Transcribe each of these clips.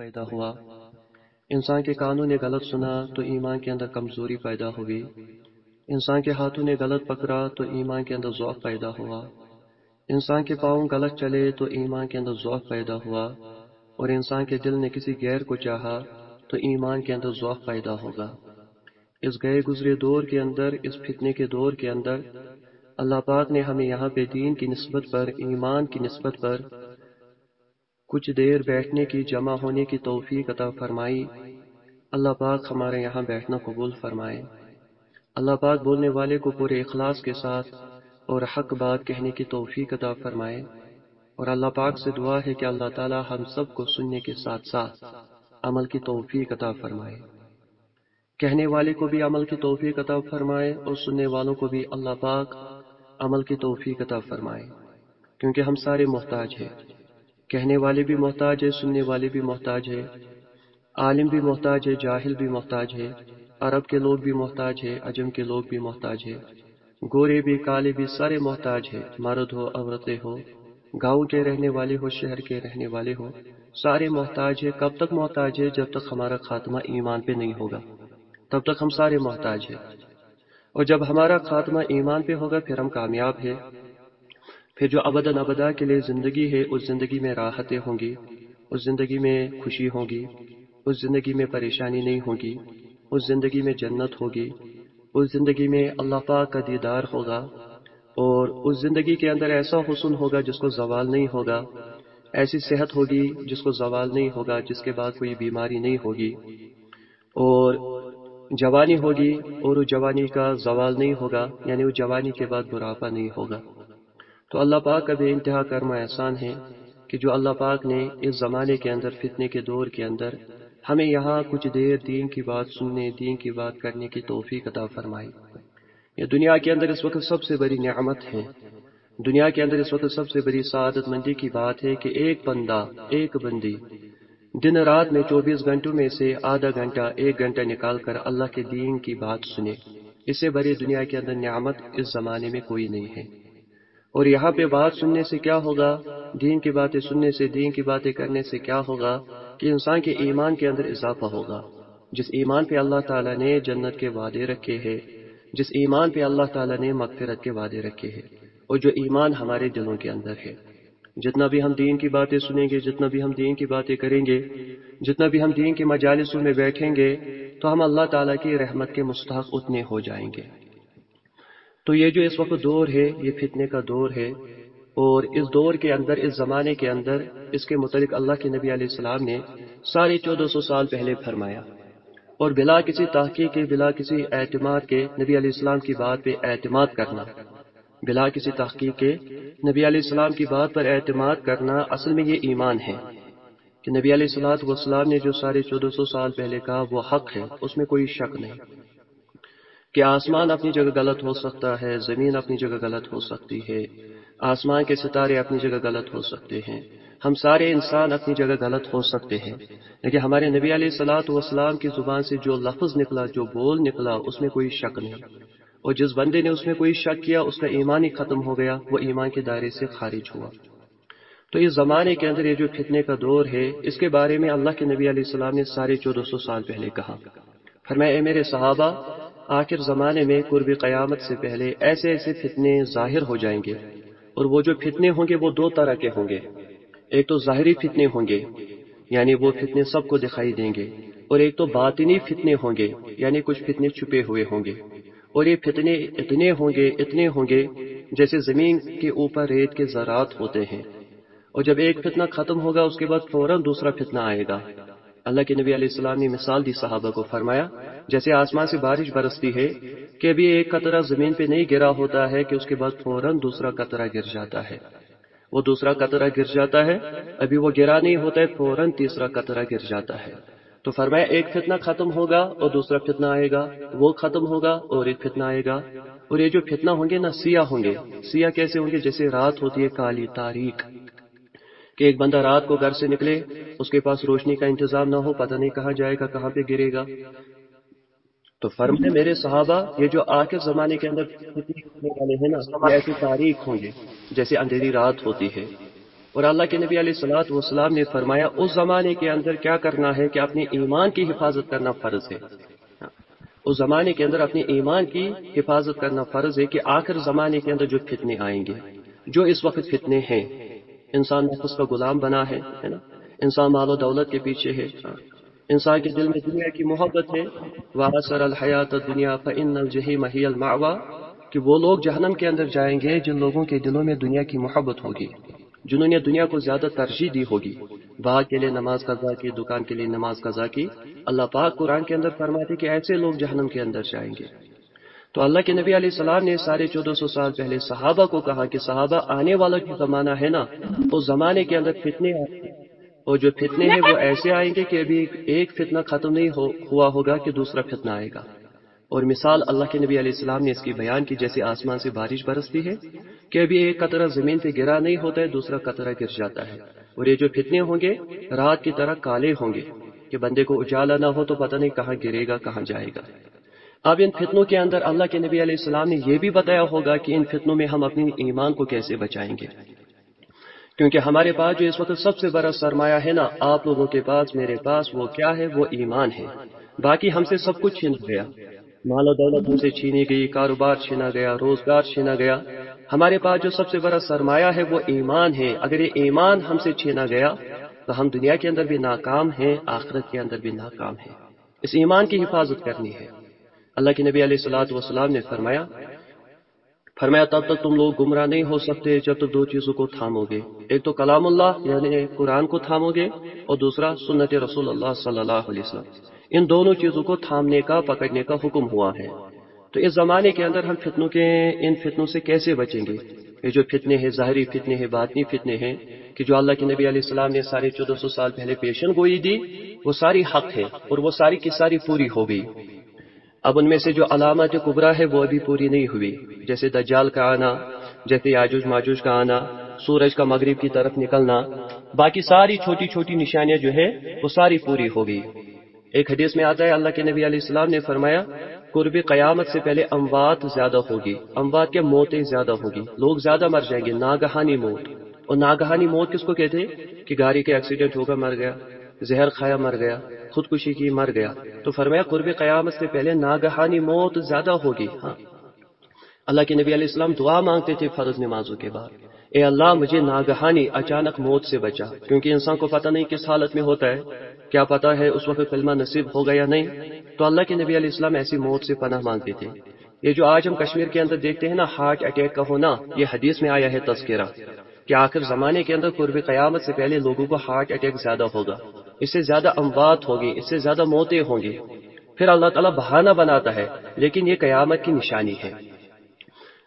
پیدا ہوا۔ انسان کے کانوں نے غلط سنا تو ایمان کے اندر کمزوری پیدا ہوئی۔ انسان کے ہاتھوں نے غلط پکڑا تو ایمان کے اندر ذوق پیدا ہوا۔ انسان کے پاؤں غلط چلے تو ایمان کے اندر ذوق پیدا ہوا۔ اور انسان کے دل نے کسی غیر کو چاہا تو ایمان کے اندر ذوق پیدا ہوگا۔ اس گئے گزرے دور کے اندر، اس فتنے کے دور کے اندر، اللہ پاک نے ہمیں یہاں پہ دین کی نسبت پر، ایمان کی نسبت پر کچھ دیر بیٹھنے کی جمع ہونے کی توفیق عطا فرمائی۔ اللہ پاک ہمارے یہاں بیٹھنا قبول فرمائے۔ اللہ پاک بولنے والے کو پورے اخلاص کے ساتھ اور حق بات کہنے کی توفیق عطا فرمائے۔ اور اللہ پاک سے دعا ہے کہ اللہ تعالی ہم سب کو سننے کے ساتھ ساتھ عمل کی توفیق عطا فرمائے۔ کہنے والے کو بھی عمل کی توفیق عطا فرمائے اور سننے والوں کو بھی اللہ پاک عمل کی توفیق عطا فرمائے۔ کیونکہ ہم سارے محتاج ہیں۔ کہنے والے بھی محتاج ہے سننے والے بھی محتاج ہے عالم بھی محتاج ہے جاہل بھی محتاج ہے عرب کے لوگ بھی محتاج ہے عجم کے لوگ بھی محتاج ہے گورے بھی، کالے بھی، سارے محتاج ہے مرد ہو، عورتیں ہو، گاؤں کے رہنے والے ہو، شہر کے رہنے والے ہو، سارے محتاج ہے کب تک محتاج ہے جب تک ہمارا خاتمہ ایمان پہ نہیں ہوگا، تب تک ہم سارے محتاج ہیں۔ اور جب ہمارا خاتمہ ایمان پہ ہوگا، پھر ہم کامیاب ہے پھر جو ابدن ابدا کے لیے زندگی ہے، اس زندگی میں راحتیں ہوں گی، اس زندگی میں خوشی ہوگی اس زندگی میں پریشانی نہیں ہوگی اس زندگی میں جنت ہوگی، اس زندگی میں اللہ پاک کا دیدار ہوگا اور اس زندگی کے اندر ایسا حسن ہوگا جس کو زوال نہیں ہوگا، ایسی صحت ہوگی جس کو زوال نہیں ہوگا، جس کے بعد کوئی بیماری نہیں ہوگی اور جوانی ہوگی اور اس جوانی کا زوال نہیں ہوگا یعنی اس جوانی کے بعد براپا نہیں ہوگا۔ تو اللہ پاک کا بے انتہا کرما احسان ہے کہ جو اللہ پاک نے اس زمانے کے اندر، فتنے کے دور کے اندر ہمیں یہاں کچھ دیر دین کی بات سننے، دین کی بات کرنے کی توفیق عطا فرمائی۔ یہ دنیا کے اندر اس وقت سب سے بڑی نعمت ہے۔ دنیا کے اندر اس وقت سب سے بڑی سعادت مندی کی بات ہے کہ ایک بندہ، ایک بندی دن رات میں چوبیس گھنٹوں میں سے آدھا گھنٹہ، ایک گھنٹہ نکال کر اللہ کے دین کی بات سنے۔ اس سے بڑی دنیا کے اندر نعمت اس زمانے میں کوئی نہیں ہے۔ اور یہاں پہ بات سننے سے کیا ہوگا؟ دین کی باتیں سننے سے، دین کی باتیں کرنے سے کیا ہوگا؟ کہ انسان کے ایمان کے اندر اضافہ ہوگا۔ جس ایمان پہ اللہ تعالیٰ نے جنت کے وعدے رکھے ہیں، جس ایمان پہ اللہ تعالیٰ نے مغفرت کے وعدے رکھے ہیں، اور جو ایمان ہمارے دلوں کے اندر ہے۔ جتنا بھی ہم دین کی باتیں سنیں گے، جتنا بھی ہم دین کی باتیں کریں گے، جتنا بھی ہم دین کے مجالسوں میں بیٹھیں گے، تو ہم اللہ تعالیٰ کی رحمت کے مستحق اتنے ہو جائیں گے۔ تو یہ جو اس وقت دور ہے، یہ فتنے کا دور ہے اور اس دور کے اندر، اس زمانے کے اندر، اس کے متعلق اللہ کے نبی علیہ السلام نے ساڑھے چودہ سو سال پہلے فرمایا۔ اور بلا کسی تحقیق کے، بلا کسی اعتماد کے نبی علیہ السلام کی بات پہ اعتماد کرنا۔ بلا کسی تحقیق کے نبی علیہ السلام کی بات پر اعتماد کرنا اصل میں یہ ایمان ہے کہ نبی علیہ السلاۃ والسلام نے جو ساڑھے چودہ سو سال پہلے کہا، وہ حق ہے، اس میں کوئی شک نہیں۔ کہ آسمان اپنی جگہ غلط ہو سکتا ہے، زمین اپنی جگہ غلط ہو سکتی ہے، آسمان کے ستارے اپنی جگہ غلط ہو سکتے ہیں۔ ہم سارے انسان اپنی جگہ غلط ہو سکتے ہیں۔ لیکن ہمارے نبی علیہ السلاۃ والسلام کی زبان سے جو لفظ نکلا، جو بول نکلا، اس میں کوئی شک نہیں۔ اور جس بندے نے اس میں کوئی شک کیا، اس کا ایمان ہی ختم ہو گیا، وہ ایمان کے دائرے سے خارج ہوا۔ تو اس زمانے کے اندر یہ جو فتنے کا دور ہے، اس کے بارے میں اللہ کے نبی علیہ السلام نے ساڑھے چودہ سو سال پہلے کہا۔ فرمایا، اے میرے صحابہ آخر زمانے میں قرب قیامت سے پہلے ایسے ایسے فتنے ظاہر ہو جائیں گے اور وہ جو فتنے ہوں گے وہ دو طرح کے ہوں گے۔ ایک تو ظاہری فتنے ہوں گے یعنی وہ فتنے سب کو دکھائی دیں گے، اور ایک تو باطنی فتنے ہوں گے یعنی کچھ فتنے چھپے ہوئے ہوں گے۔ اور یہ فتنے اتنے ہوں گے، اتنے ہوں گے جیسے زمین کے اوپر ریت کے زراعت ہوتے ہیں۔ اور جب ایک فتنہ ختم ہوگا، اس کے بعد فوراً دوسرا فتنہ آئے گا۔ اللہ کے نبی علیہ السلام نے مثال دی صحابہ کو فرمایا، جیسے آسمان سے بارش برستی ہے کہ ابھی ایک قطرہ زمین پہ نہیں گرا ہوتا ہے کہ اس کے بعد فوراً دوسرا قطرہ گر جاتا ہے۔ وہ دوسرا قطرہ گر جاتا ہے، ابھی وہ گرا نہیں ہوتا ہے، فوراً تیسرا قطرہ گر جاتا ہے۔ تو فرمایا، ایک فتنہ ختم ہوگا اور دوسرا فتنہ آئے گا، وہ ختم ہوگا اور ایک فتنہ آئے گا۔ اور یہ جو فتنہ ہوں گے نا، سیاہ ہوں گے۔ سیاہ کیسے ہوں گے؟ جیسے رات ہوتی ہے، کالی تاریخ۔ کہ ایک بندہ رات کو گھر سے نکلے، اس کے پاس روشنی کا انتظام نہ ہو، پتہ نہیں کہاں جائے گا، کہاں پہ گرے گا۔ تو فرم میرے صحابہ، یہ جو آخر زمانے کے اندر والے ہیں نا ایسی تاریخ ہوں گے جیسے اندھیری رات ہوتی ہے۔ اور اللہ کے نبی علیہ السلاۃ والسلام نے فرمایا، اس زمانے کے اندر کیا کرنا ہے کہ اپنے ایمان کی حفاظت کرنا فرض ہے۔ اس زمانے کے اندر اپنے ایمان کی حفاظت کرنا فرض ہے کہ آخر زمانے کے اندر جو فتنے آئیں گے، جو اس وقت فتنے ہیں انسان نفس کا غلام بنا ہے نا؟ انسان مال و دولت کے پیچھے ہے۔ انسان کے دل میں دنیا کی محبت ہے۔ واسر الحیات دنیا فن الجہی مہی الماوا کہ وہ لوگ جہنم کے اندر جائیں گے جن لوگوں کے دلوں میں دنیا کی محبت ہوگی، جنہوں نے دنیا کو زیادہ ترجیح دی ہوگی۔ باغ کے لیے نماز قضا کی، دکان کے لیے نماز قضا کی۔ اللہ پاک قرآن کے اندر فرماتے کہ ایسے لوگ جہنم کے اندر جائیں گے۔ تو اللہ کے نبی علیہ السلام نے ساڑھے چودہ سو سال پہلے صحابہ کو کہا کہ صحابہ آنے والا جو زمانہ ہے نا اس زمانے کے اندر فتنے اور جو فتنے ہیں وہ ایسے آئیں گے کہ ابھی ایک فتنہ ختم نہیں ہوا ہوگا کہ دوسرا فتنہ آئے گا۔ اور مثال اللہ کے نبی علیہ السلام نے اس کی بیان کی، جیسے آسمان سے بارش برستی ہے کہ ابھی ایک قطرہ زمین پہ گرا نہیں ہوتا ہے، دوسرا قطرہ گر جاتا ہے۔ اور یہ جو فتنے ہوں گے، رات کی طرح کالے ہوں گے کہ بندے کو اجالا نہ ہو تو پتہ نہیں کہاں گرے گا، کہاں جائے گا۔ اب ان فتنوں کے اندر اللہ کے نبی علیہ السلام نے یہ بھی بتایا ہوگا کہ ان فتنوں میں ہم اپنی ایمان کو کیسے بچائیں گے۔ کیونکہ ہمارے پاس جو اس وقت سب سے بڑا سرمایہ ہے نا، آپ لوگوں کے پاس، میرے پاس، وہ کیا ہے؟ وہ ایمان ہے۔ باقی ہم سے سب کچھ چھن گیا۔ مال و دولت ہم سے چھینی گئی، کاروبار چھینا گیا، روزگار چھینا گیا۔ ہمارے پاس جو سب سے بڑا سرمایہ ہے، وہ ایمان ہے۔ اگر یہ ایمان ہم سے چھینا گیا، تو ہم دنیا کے اندر بھی ناکام ہیں، آخرت کے اندر بھی ناکام ہیں۔ اس ایمان کی حفاظت کرنی ہے۔ اللہ کے نبی علیہ السلاۃ والسلام نے فرمایا فرمایا، تب تک تم لوگ گمراہ نہیں ہو سکتے جب تو دو چیزوں کو تھامو گے ایک تو کلام اللہ یعنی قرآن کو تھامو گے اور دوسرا سنت رسول اللہ صلی اللہ علیہ وسلم۔ ان دونوں چیزوں کو تھامنے کا، پکڑنے کا حکم ہوا ہے۔ تو اس زمانے کے اندر ہم فتنوں کے، ان فتنوں سے کیسے بچیں گے؟ یہ جو فتنے ہیں، ظاہری فتنے ہیں، باطنی فتنے ہیں، کہ جو اللہ کے نبی علیہ السلام نے سارے چودہ سو سال پہلے پیشن گوئی دی، وہ ساری حق ہے، اور وہ ساری کی ساری پوری ہو گئی۔ اب ان میں سے جو علامت کبرا ہے وہ ابھی پوری نہیں ہوئی۔ جیسے دجال کا آنا، جیسے یاجوج ماجوج کا آنا، سورج کا مغرب کی طرف نکلنا، باقی ساری چھوٹی چھوٹی نشانیاں جو ہے وہ ساری پوری ہو گئی۔ ایک حدیث میں آتا ہے، اللہ کے نبی علیہ السلام نے فرمایا، قرب قیامت سے پہلے اموات زیادہ ہوگی، اموات کے موتیں زیادہ ہوگی، لوگ زیادہ مر جائیں گے، ناگہانی موت۔ اور ناگہانی موت کس کو کہتے کہ گاڑی کے ایکسیڈنٹ ہوگا، مر گیا۔ زہر کھایا مر گیا، خودکشی کی مر گیا۔ تو فرمایا، قرب قیامت سے پہلے ناگہانی موت زیادہ ہوگی۔ ہاں۔ اللہ کے نبی علیہ السلام دعا مانگتے تھے فرض نمازوں کے بعد۔ اے اللہ، مجھے ناگہانی اچانک موت سے بچا۔ کیونکہ انسان کو پتہ نہیں کس حالت میں ہوتا ہے۔ کیا پتا ہے اس وقت کلمہ نصیب ہوگا یا نہیں۔ تو اللہ کے نبی علیہ السلام ایسی موت سے پناہ مانگتے تھے۔ یہ جو آج ہم کشمیر کے اندر دیکھتے ہیں نا، ہارٹ اٹیک کا ہونا، یہ حدیث میں آیا ہے تذکرہ کہ آخر زمانے کے اندر قرب قیامت سے پہلے لوگوں کو ہارٹ اٹیک زیادہ ہوگا۔ اس سے زیادہ اموات ہوگی اس سے زیادہ موتیں ہوں گی۔ پھر اللہ تعالیٰ بہانہ بناتا ہے، لیکن یہ قیامت کی نشانی ہے۔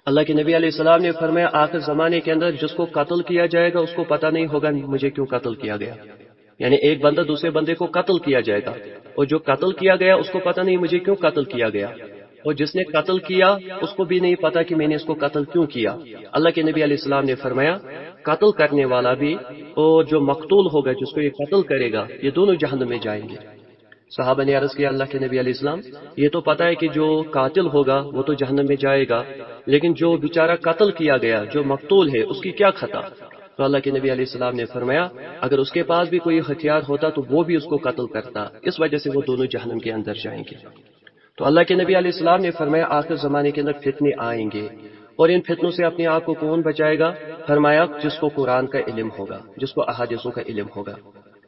اللہ کے نبی علیہ السلام نے فرمایا، آخر زمانے کے اندر جس کو قتل کیا جائے گا، اس کو پتہ نہیں ہوگا مجھے کیوں قتل کیا گیا۔ یعنی ایک بندہ دوسرے بندے کو قتل کیا جائے گا، اور جو قتل کیا گیا، اس کو پتہ نہیں مجھے کیوں قتل کیا گیا۔ اور جس نے قتل کیا، اس کو بھی نہیں پتا کہ میں نے اس کو قتل کیوں کیا۔ اللہ کے نبی علیہ السلام نے فرمایا قتل کرنے والا بھی اور جو مقتول ہوگا، جس کو یہ قتل کرے گا، یہ دونوں جہنم میں جائیں گے۔ صحابہ نے عرض کیا اللہ کے نبی علیہ السلام، یہ تو پتا ہے کہ جو قاتل ہوگا، وہ تو جہنم میں جائے گا، لیکن جو بیچارہ قتل کیا گیا، جو مقتول ہے، اس کی کیا خطا؟ تو اللہ کے نبی علیہ السلام نے فرمایا، اگر اس کے پاس بھی کوئی ہتھیار ہوتا تو وہ بھی اس کو قتل کرتا، اس وجہ سے وہ دونوں جہنم کے اندر جائیں گے۔ تو اللہ کے نبی علیہ السلام نے فرمایا، آخر زمانے کے اندر فتنے آئیں گے۔ اور ان فتنوں سے اپنے آپ کو کون بچائے گا؟ فرمایا، جس کو قرآن کا علم ہوگا، جس کو احادیثوں کا علم ہوگا۔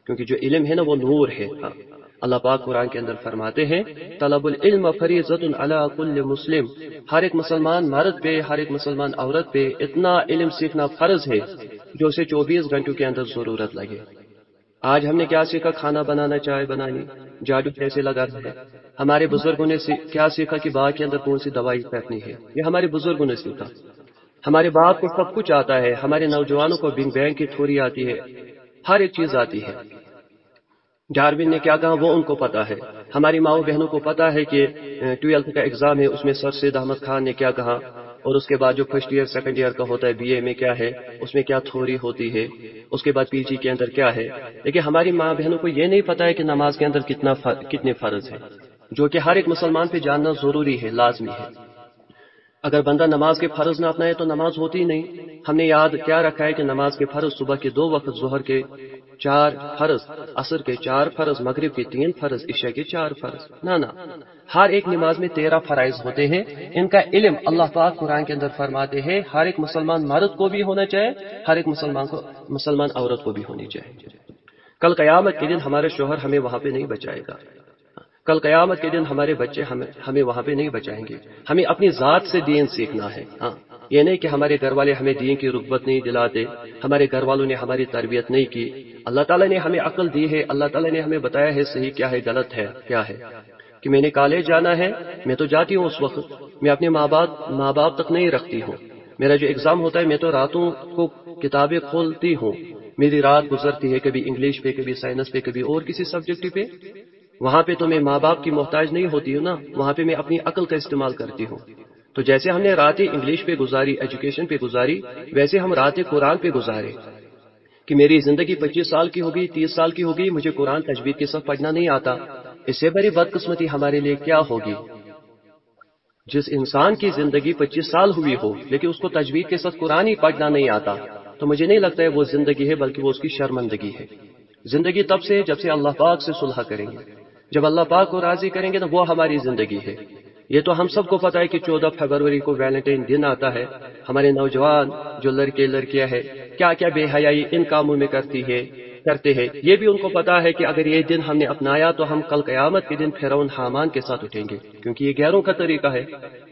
کیونکہ جو علم ہے نا، وہ نور ہے۔ ہاں۔ اللہ پاک قرآن کے اندر فرماتے ہیں، طلب العلم فریضت علی کل مسلم۔ ہر ایک مسلمان مرد پہ، ہر ایک مسلمان عورت پہ اتنا علم سیکھنا فرض ہے، جو اسے چوبیس گھنٹوں کے اندر ضرورت لگے۔ آج ہم نے کیا سیکھا؟ کھانا بنانا چائے بنانی، جادو کیسے لگا ہے ہمارے بزرگوں نے کیا سیکھا کہ باغ کے اندر کون سی دوائی پھینکنی ہے؟ یہ ہمارے بزرگوں نے سیکھا۔ ہمارے باپ کو سب کچھ آتا ہے، ہمارے نوجوانوں کو بنگ بینک کی تھوڑی آتی ہے، ہر ایک چیز آتی ہے۔ ڈاروین نے کیا کہا؟ وہ ان کو پتا ہے۔ ہماری ماؤں بہنوں کو پتا ہے کہ، ٹویلتھ کا ایگزام ہے، اس میں سر سید احمد خان نے کیا کہا؟ اور اس کے بعد جو فرسٹ ایئر سیکنڈ ایئر کا ہوتا ہے بی اے میں کیا ہے؟ اس میں کیا تھوری ہوتی ہے؟ اس کے بعد پی جی کے اندر کیا ہے؟ لیکن ہماری ماں بہنوں کو یہ نہیں پتا ہے کہ نماز کے اندر کتنا کتنے فرض ہے جو کہ ہر ایک مسلمان پہ جاننا ضروری ہے، لازمی ہے۔ اگر بندہ نماز کے فرض نہ اپنائے تو نماز ہوتی نہیں۔ ہم نے یاد کیا رکھا ہے کہ نماز کے فرض صبح کے دو وقت ظہر کے چار فرض، عصر کے چار فرض، مغرب کے تین فرض، عشاء کے چار فرض۔ نہ نہ۔ ہر ایک نماز میں تیرہ فرائض ہوتے ہیں۔ ان کا علم اللہ پاک قرآن کے اندر فرماتے ہیں، ہر ایک مسلمان مرد کو بھی ہونا چاہے، ہر ایک مسلمان کو، مسلمان عورت کو بھی ہونی چاہیے کل قیامت کے دن ہمارے شوہر ہمیں وہاں پہ نہیں بچائے گا۔ کل قیامت کے دن ہمارے بچے ہمیں وہاں پہ نہیں بچائیں گے۔ ہمیں اپنی ذات سے دین سیکھنا ہے۔ ہاں۔ یہ نہیں کہ ہمارے گھر والے ہمیں دین کی رغبت نہیں دلاتے، ہمارے گھر والوں نے ہماری تربیت نہیں کی۔ اللہ تعالیٰ نے ہمیں عقل دی ہے، اللہ تعالیٰ نے ہمیں بتایا ہے صحیح کیا ہے، غلط ہے، کیا ہے۔ کہ میں نے کالج جانا ہے، میں تو جاتی ہوں اس وقت، میں اپنے ماں باپ ماں باپ تک نہیں رکھتی ہوں۔ میرا جو ایگزام ہوتا ہے، میں تو راتوں کو کتابیں کھولتی ہوں۔ میری رات گزرتی ہے کبھی انگلش پہ، کبھی سائنس پہ، کبھی اور کسی سبجیکٹ پہ۔ وہاں پہ تو میں ماں باپ کی محتاج نہیں ہوتی ہوں نا، وہاں پہ میں اپنی عقل کا استعمال کرتی ہوں۔ تو جیسے ہم نے راتیں انگلش پہ گزاری ایجوکیشن پہ گزاری، ویسے ہم راتیں قرآن پہ گزارے۔ کہ میری زندگی پچیس سال کی ہوگی، تیس سال کی ہوگی، مجھے قرآن تجوید کے ساتھ پڑھنا نہیں آتا۔ اس سے بڑی بدقسمتی ہمارے لیے کیا ہوگی؟ جس انسان کی زندگی پچیس سال ہوئی ہو، لیکن اس کو تجوید کے ساتھ قرآن ہی پڑھنا نہیں آتا، تو مجھے نہیں لگتا ہے وہ زندگی ہے، بلکہ وہ اس کی شرمندگی ہے۔ زندگی تب سے جب سے اللہ پاک سے صلح کریں گے۔ جب اللہ پاک کو راضی کریں گے، تو وہ ہماری زندگی ہے۔ یہ تو ہم سب کو پتا ہے کہ چودہ فروری کو ویلنٹائن دن آتا ہے۔ ہمارے نوجوان جو لڑکے لڑکیاں ہیں، کیا کیا بے حیائی ان کاموں میں کرتی ہے کرتے ہیں۔ یہ بھی ان کو پتا ہے کہ اگر یہ دن ہم نے اپنایا تو ہم کل قیامت کے دن پھرون حامان کے ساتھ اٹھیں گے، کیونکہ یہ گیروں کا طریقہ ہے۔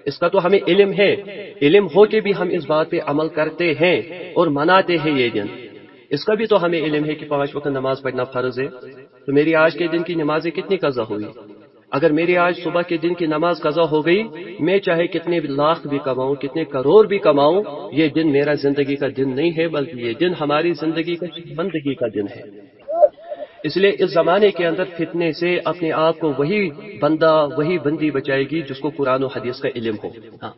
اس کا تو ہمیں علم ہے۔ علم ہو کے بھی ہم اس بات پہ عمل کرتے ہیں اور مناتے ہیں یہ دن۔ اس کا بھی تو ہمیں علم ہے کہ پانچ وقت نماز پڑھنا فرض ہے۔ تو میری آج کے دن کی نمازیں کتنی قضا ہوئی؟ اگر میری آج صبح کے دن کی نماز قضا ہو گئی، میں چاہے کتنے لاکھ بھی کماؤں، کتنے کروڑ بھی کماؤں، یہ دن میرا زندگی کا دن نہیں ہے، بلکہ یہ دن ہماری زندگی کا بندگی کا دن ہے۔ اس لیے اس زمانے کے اندر فتنے سے اپنے آپ کو وہی بندہ، وہی بندی بچائے گی جس کو قرآن و حدیث کا علم ہو۔ ہاں۔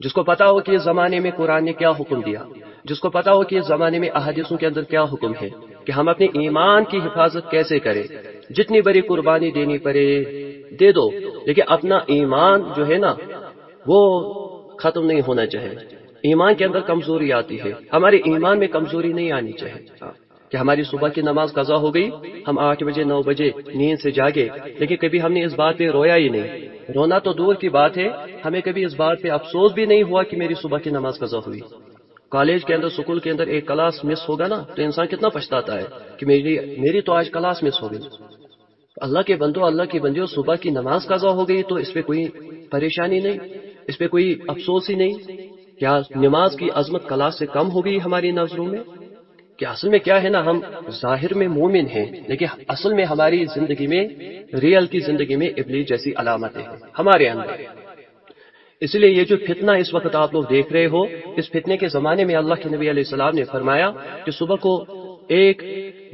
جس کو پتا ہو کہ اس زمانے میں قرآن نے کیا حکم دیا، جس کو پتا ہو کہ اس زمانے میں احادیثوں کے اندر کیا حکم ہے، کہ ہم اپنے ایمان کی حفاظت کیسے کریں۔ جتنی بڑی قربانی دینی پڑے دے دو۔ لیکن اپنا ایمان جو ہے نا، وہ ختم نہیں ہونا چاہے۔ ایمان کے اندر کمزوری آتی ہے۔ ہمارے ایمان میں کمزوری نہیں آنی چاہے۔ ہاں، کہ ہماری صبح کی نماز قضا ہو گئی، ہم آٹھ بجے، نو بجے نیند سے جاگے، لیکن کبھی ہم نے اس بات پہ رویا ہی نہیں۔ رونا تو دور کی بات ہے۔ ہمیں کبھی اس بات پہ افسوس بھی نہیں ہوا کہ میری صبح کی نماز قضا ہوئی۔ کالج کے اندر، سکول کے اندر ایک کلاس مس ہوگا نا، تو انسان کتنا پچھتاتا ہے کہ میری میری تو آج کلاس مس ہو گئی۔ اللہ کے بندو اللہ کی بندیوں، صبح کی نماز قضا ہو گئی تو اس پہ کوئی پریشانی نہیں، اس پہ کوئی افسوس ہی نہیں۔ کیا نماز کی عظمت کلاس سے کم ہو گئی ہماری نظروں میں؟ کہ اصل میں کیا ہے نا، ہم ظاہر میں مومن ہیں، لیکن اصل میں ہماری زندگی میں ریئل کی زندگی میں ابلی جیسی علامتیں ہیں، ہمارے اندر۔ اس لیے یہ جو فتنہ اس وقت آپ لوگ دیکھ رہے ہو، اس فتنے کے زمانے میں اللہ کے نبی علیہ السلام نے فرمایا کہ صبح کو ایک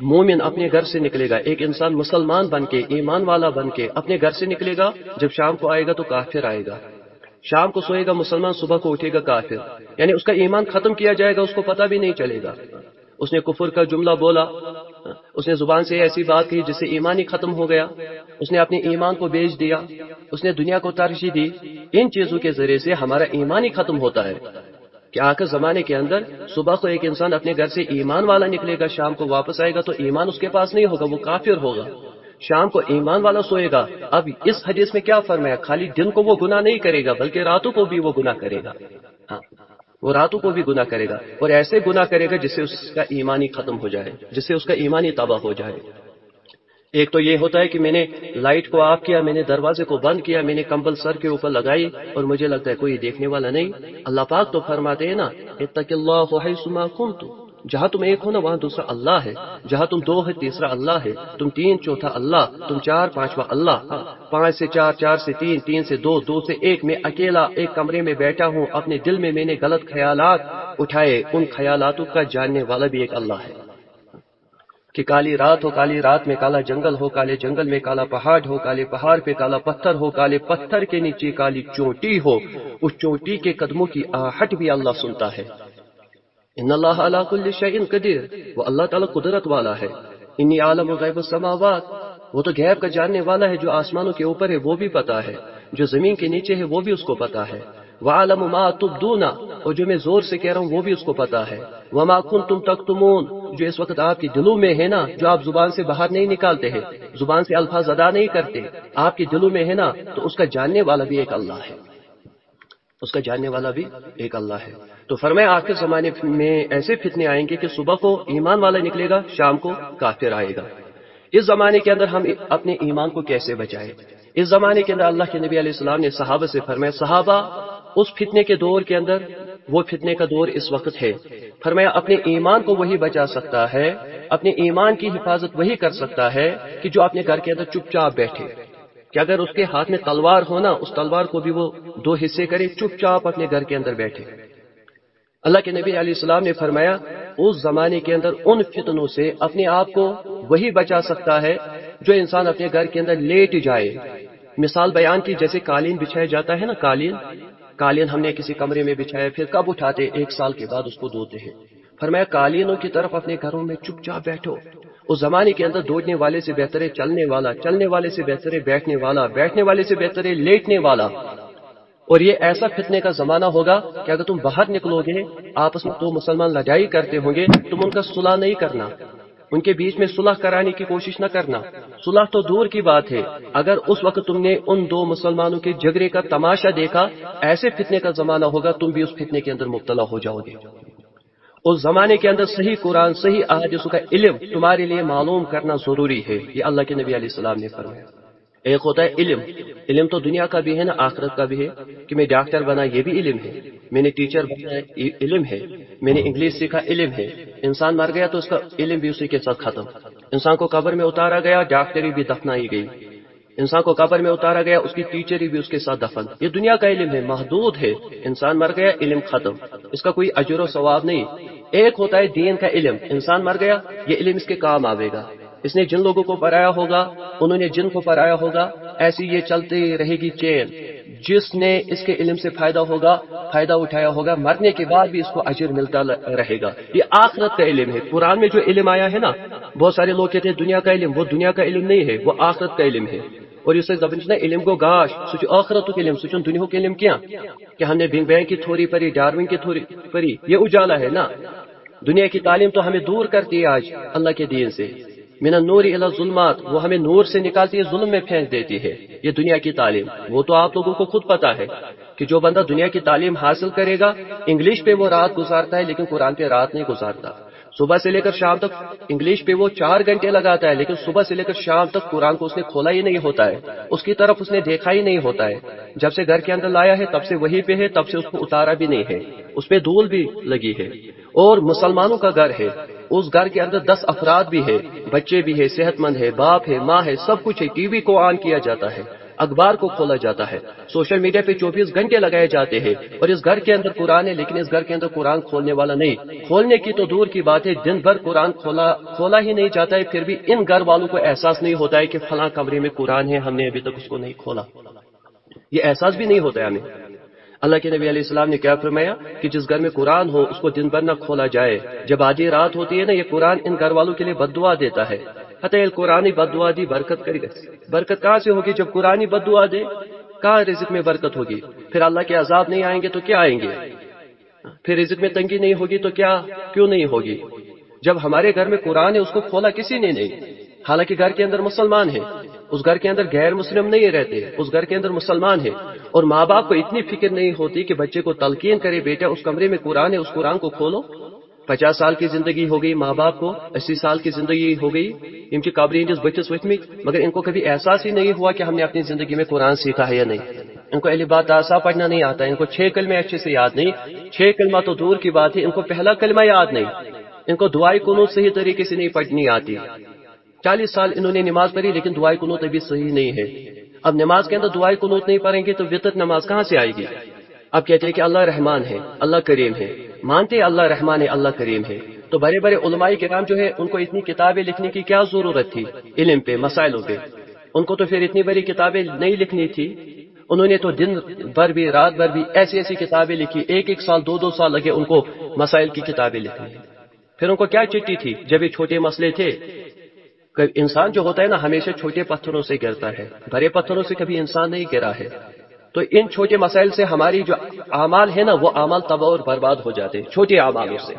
مومن اپنے گھر سے نکلے گا۔ ایک انسان مسلمان بن کے، ایمان والا بن کے اپنے گھر سے نکلے گا۔ جب شام کو آئے گا تو کافر آئے گا۔ شام کو سوئے گا، مسلمان صبح کو اٹھے گا کافر۔ یعنی اس کا ایمان ختم کیا جائے گا، اس کو پتہ بھی نہیں چلے گا۔ اس نے کفر کا جملہ بولا۔ اس نے زبان سے ایسی بات کی جس سے ایمان ہی ختم ہو گیا۔ اس نے اپنے ایمان کو بیچ دیا۔ اس نے دنیا کو ترجیح دی۔ ان چیزوں کے ذریعے سے ہمارا ایمان ہی ختم ہوتا ہے۔ کہ آخر زمانے کے اندر صبح کو ایک انسان اپنے گھر سے ایمان والا نکلے گا، شام کو واپس آئے گا تو ایمان اس کے پاس نہیں ہوگا، وہ کافر ہوگا۔ شام کو ایمان والا سوئے گا۔ اب اس حدیث میں کیا فرمایا؟ خالی دن کو وہ گناہ نہیں کرے گا، بلکہ راتوں کو بھی وہ گناہ کرے گا۔ ہاں وہ راتوں کو بھی گناہ کرے گا۔ اور ایسے گناہ کرے گا جس سے اس کا ایمانی ختم ہو جائے، جس سے اس کا ایمانی تباہ ہو جائے۔ ایک تو یہ ہوتا ہے کہ میں نے لائٹ کو آف کیا، میں نے دروازے کو بند کیا، میں نے کمبل سر کے اوپر لگائی اور مجھے لگتا ہے کوئی دیکھنے والا نہیں۔ اللہ پاک تو فرماتے ہیں نا جہاں تم ایک ہو نا، وہاں دوسرا اللہ ہے۔ جہاں تم دو ہے تیسرا اللہ ہے۔ تم تین چوتھا اللہ، تم چار پانچواں اللہ۔ پانچ سے چار چار سے تین تین سے دو دو سے ایک۔ میں اکیلا ایک کمرے میں بیٹھا ہوں، اپنے دل میں میں نے غلط خیالات اٹھائے۔ ان خیالاتوں کا جاننے والا بھی ایک اللہ ہے۔ کہ کالی رات ہو، کالی رات میں کالا جنگل ہو، کالے جنگل میں کالا پہاڑ ہو، کالے پہاڑ پہ کالا پتھر ہو، کالے پتھر کے نیچے کالی چوٹی ہو۔ اس چوٹی کے قدموں کی آہٹ بھی اللہ سنتا ہے۔ ان اللہ علی کل شیء قدیر، وہ اللہ تعالی قدرت والا ہے۔ انی عالم و غیب السماوات، وہ تو کا جاننے والا ہے جو آسمانوں کے اوپر ہے، وہ بھی پتا ہے۔ جو زمین کے نیچے ہے، وہ بھی اس کو پتا ہے۔ وعلم ما تبدونا اور جو میں زور سے کہہ رہا ہوں، وہ بھی اس کو پتا ہے۔ وما کنتم تکتمون جو اس وقت آپ کے دلوں میں ہے نا، جو آپ زبان سے باہر نہیں نکالتے ہیں، زبان سے الفاظ ادا نہیں کرتے، آپ کے دلوں میں ہے نا، تو اس کا جاننے والا بھی ایک اللہ ہے۔ اس کا جاننے والا بھی ایک اللہ ہے۔ تو فرمایا آخر زمانے میں ایسے فتنے آئیں گے کہ صبح کو ایمان والا نکلے گا، شام کو کافر آئے گا۔ اس زمانے کے اندر ہم اپنے ایمان کو کیسے بچائے؟ اس زمانے کے اندر اللہ کے نبی علیہ السلام نے صحابہ سے فرمایا، صحابہ اس فتنے کے دور کے اندر، وہ فتنے کا دور اس وقت ہے۔ فرمایا، اپنے ایمان کو وہی بچا سکتا ہے، اپنے ایمان کی حفاظت وہی کر سکتا ہے کہ جو اپنے گھر کے اندر چپ چاپ بیٹھے۔ کہ اگر اس کے ہاتھ میں تلوار ہونا اس تلوار کو بھی وہ دو حصے کرے، چپ چاپ اپنے گھر کے اندر بیٹھے۔ اللہ کے نبی علیہ السلام نے فرمایا، اس زمانے کے اندر ان فتنوں سے اپنے آپ کو وہی بچا سکتا ہے جو انسان اپنے گھر کے اندر لیٹ جائے۔ مثال بیان کی، جیسے قالین بچھایا جاتا ہے نا، قالین؟ قالین ہم نے کسی کمرے میں بچھایا پھر کب اٹھاتے؟ ایک سال کے بعد اس کو دھوتے ہیں۔ فرمایا، قالینوں کی طرف اپنے گھروں میں چپ چاپ بیٹھو۔ اس زمانے کے اندر دوڑنے والے سے بہتر ہے چلنے والا، چلنے والے سے بہتر ہے بیٹھنے والا، بیٹھنے والے سے بہتر ہے لیٹنے والا۔ اور یہ ایسا فتنے کا زمانہ ہوگا کہ اگر تم باہر نکلو گے، آپس میں تو مسلمان لڑائی کرتے ہوں گے، تم ان کا صلح نہیں کرنا۔ ان کے بیچ میں صلح کرانے کی کوشش نہ کرنا۔ صلح تو دور کی بات ہے۔ اگر اس وقت تم نے ان دو مسلمانوں کے جگرے کا تماشا دیکھا، ایسے فتنے کا زمانہ ہوگا، تم بھی اس فتنے کے اندر مبتلا ہو جاؤ گے۔ اس زمانے کے اندر صحیح قرآن، صحیح احادیثوں کا علم تمہارے لیے معلوم کرنا ضروری ہے۔ یہ اللہ کے نبی علیہ السلام نے فرمایا۔ ایک ہوتا ہے علم۔ علم تو دنیا کا بھی ہے نا، آخرت کا بھی ہے۔ کہ میں ڈاکٹر بنا، یہ بھی علم ہے۔ میں نے ٹیچر بنا علم ہے۔ میں نے انگلش سیکھا، علم ہے۔ انسان مر گیا تو اس کا علم بھی اسی کے ساتھ ختم۔ انسان کو قبر میں اتارا گیا، ڈاکٹری بھی دفنائی گئی۔ انسان کو قبر میں اتارا گیا، اس کی ٹیچری بھی اس کے ساتھ دفن۔ یہ دنیا کا علم ہے، محدود ہے۔ انسان مر گیا، علم ختم۔ اس کا کوئی اجر و ثواب نہیں۔ ایک ہوتا ہے دین کا علم۔ انسان مر گیا، یہ علم اس کے کام آئے گا۔ اس نے جن لوگوں کو پرایا ہوگا، انہوں نے جن کو پرایا ہوگا، ایسی یہ چلتی رہے گی چین۔ جس نے اس کے علم سے فائدہ ہوگا، فائدہ اٹھایا ہوگا، مرنے کے بعد بھی اس کو اجر ملتا رہے گا۔ یہ آخرت کا علم ہے۔ قرآن میں جو علم آیا ہے نا، بہت سارے لوگ کہتے ہیں دنیا کا علم، وہ دنیا کا علم نہیں ہے، وہ آخرت کا علم ہے۔ اور اسے علم کو گاش سوچ آخرت علم سوچن دنیا کے علم کیا؟ کہ ہم نے بنگ بینگ کی تھوڑی پری ڈارون کی تھوڑی پری، یہ اجالا ہے نا۔ دنیا کی تعلیم تو ہمیں دور کرتی ہے آج، اللہ کے دین سے۔ من النور الى ظلمات وہ ہمیں نور سے نکالتی ہے، ظلم میں پھینک دیتی ہے۔ یہ دنیا کی تعلیم، وہ تو آپ لوگوں کو خود پتا ہے کہ جو بندہ دنیا کی تعلیم حاصل کرے گا، انگلش پہ وہ رات گزارتا ہے، لیکن قرآن پہ رات نہیں گزارتا۔ صبح سے لے کر شام تک انگلش پہ وہ چار گھنٹے لگاتا ہے، لیکن صبح سے لے کر شام تک قرآن کو اس نے کھولا ہی نہیں ہوتا ہے۔ اس کی طرف اس نے دیکھا ہی نہیں ہوتا ہے۔ جب سے گھر کے اندر لایا ہے، تب سے وہی پہ ہے، تب سے اس کو اتارا بھی نہیں ہے۔ اس پہ دھول بھی لگی ہے۔ اور مسلمانوں کا گھر ہے۔ اس گھر کے اندر دس افراد بھی ہے بچے بھی ہے صحت مند ہے باپ ہے، ماں ہے، سب کچھ ہے۔ ٹی وی کو آن کیا جاتا ہے، اخبار کو کھولا جاتا ہے۔ سوشل میڈیا پہ چوبیس گھنٹے لگائے جاتے ہیں۔ اور اس گھر کے اندر قرآن ہے، لیکن اس گھر کے اندر قرآن کھولنے والا نہیں۔ کھولنے کی تو دور کی بات ہے، دن بھر قرآن کھولا کھولا ہی نہیں جاتا ہے۔ پھر بھی ان گھر والوں کو احساس نہیں ہوتا ہے کہ فلاں کمرے میں قرآن ہے، ہم نے ابھی تک اس کو نہیں کھولا۔ یہ احساس بھی نہیں ہوتا ہے ہمیں۔ اللہ کے نبی علیہ السلام نے کیا فرمایا کہ جس گھر میں قرآن ہو، اس کو دن بھر نہ کھولا جائے۔ جب آدھی رات ہوتی ہے نا، یہ قرآن ان گھر والوں کے لیے بد دعا دیتا ہے۔ قرآن بد دعا دی برکت کرے گا برکت کہاں سے ہوگی؟ جب قرآن بد دعا دے، کہاں رزق میں برکت ہوگی؟ پھر اللہ کے عذاب نہیں آئیں گے تو کیا آئیں گے؟ پھر رزق میں تنگی نہیں ہوگی تو کیا، کیوں نہیں ہوگی؟ جب ہمارے گھر میں قرآن ہے، اس کو کھولا کسی نے نہیں۔ حالانکہ گھر کے اندر مسلمان ہے اس گھر کے اندر غیر مسلم نہیں رہتے، اس گھر کے اندر مسلمان ہے اور ماں باپ کو اتنی فکر نہیں ہوتی کہ بچے کو تلقین کرے، بیٹا اس کمرے میں قرآن ہے، اس قرآن کو کھولو۔ پچاس سال کی زندگی ہو گئی، ماں باپ کو اسی سال کی زندگی ہو گئی۔ ان کی قابری بچس وتمی مگر ان کو کبھی احساس ہی نہیں ہوا کہ ہم نے اپنی زندگی میں قرآن سیکھا ہے یا نہیں۔ ان کو اہلی بات آسا پڑھنا نہیں آتا، ان کو چھ کلمے اچھے سے یاد نہیں۔ چھ کلمہ تو دور کی بات ہے، ان کو پہلا کلمہ یاد نہیں۔ ان کو دعائی کنو صحیح طریقے سے نہیں پڑھنی آتی۔ چالیس سال انہوں نے نماز پڑھی، لیکن دعائی کنوت ابھی صحیح نہیں ہے۔ اب نماز کے اندر دعائی کنوت نہیں پڑھیں گے تو وطر نماز کہاں سے آئے گی؟ اب کہتے ہیں کہ اللہ رحمان ہے، اللہ کریم ہے۔ مانتے اللہ رحمان ہے، اللہ کریم ہے۔ تو بڑے بڑے علماء کرام جو ہے ان کو اتنی کتابیں لکھنے کی کیا ضرورت تھی؟ علم پہ، مسائلوں پہ۔ ان کو تو پھر اتنی بڑی کتابیں نہیں لکھنی تھی۔ انہوں نے تو دن بھر بھی، رات بھر بھی ایسی ایسی کتابیں لکھی۔ ایک ایک سال، دو دو سال لگے ان کو مسائل کی کتابیں لکھنی پھر ان کو کیا چٹی تھی؟ جب یہ چھوٹے مسئلے تھے انسان جو ہوتا ہے نا، ہمیشہ چھوٹے پتھروں سے گرتا ہے بڑے پتھروں سے کبھی انسان نہیں گرا ہے۔ تو ان چھوٹے مسائل سے ہماری جو اعمال ہے نا، وہ اعمال تباہ اور برباد ہو جاتے ہیں، چھوٹے اعمالوں سے۔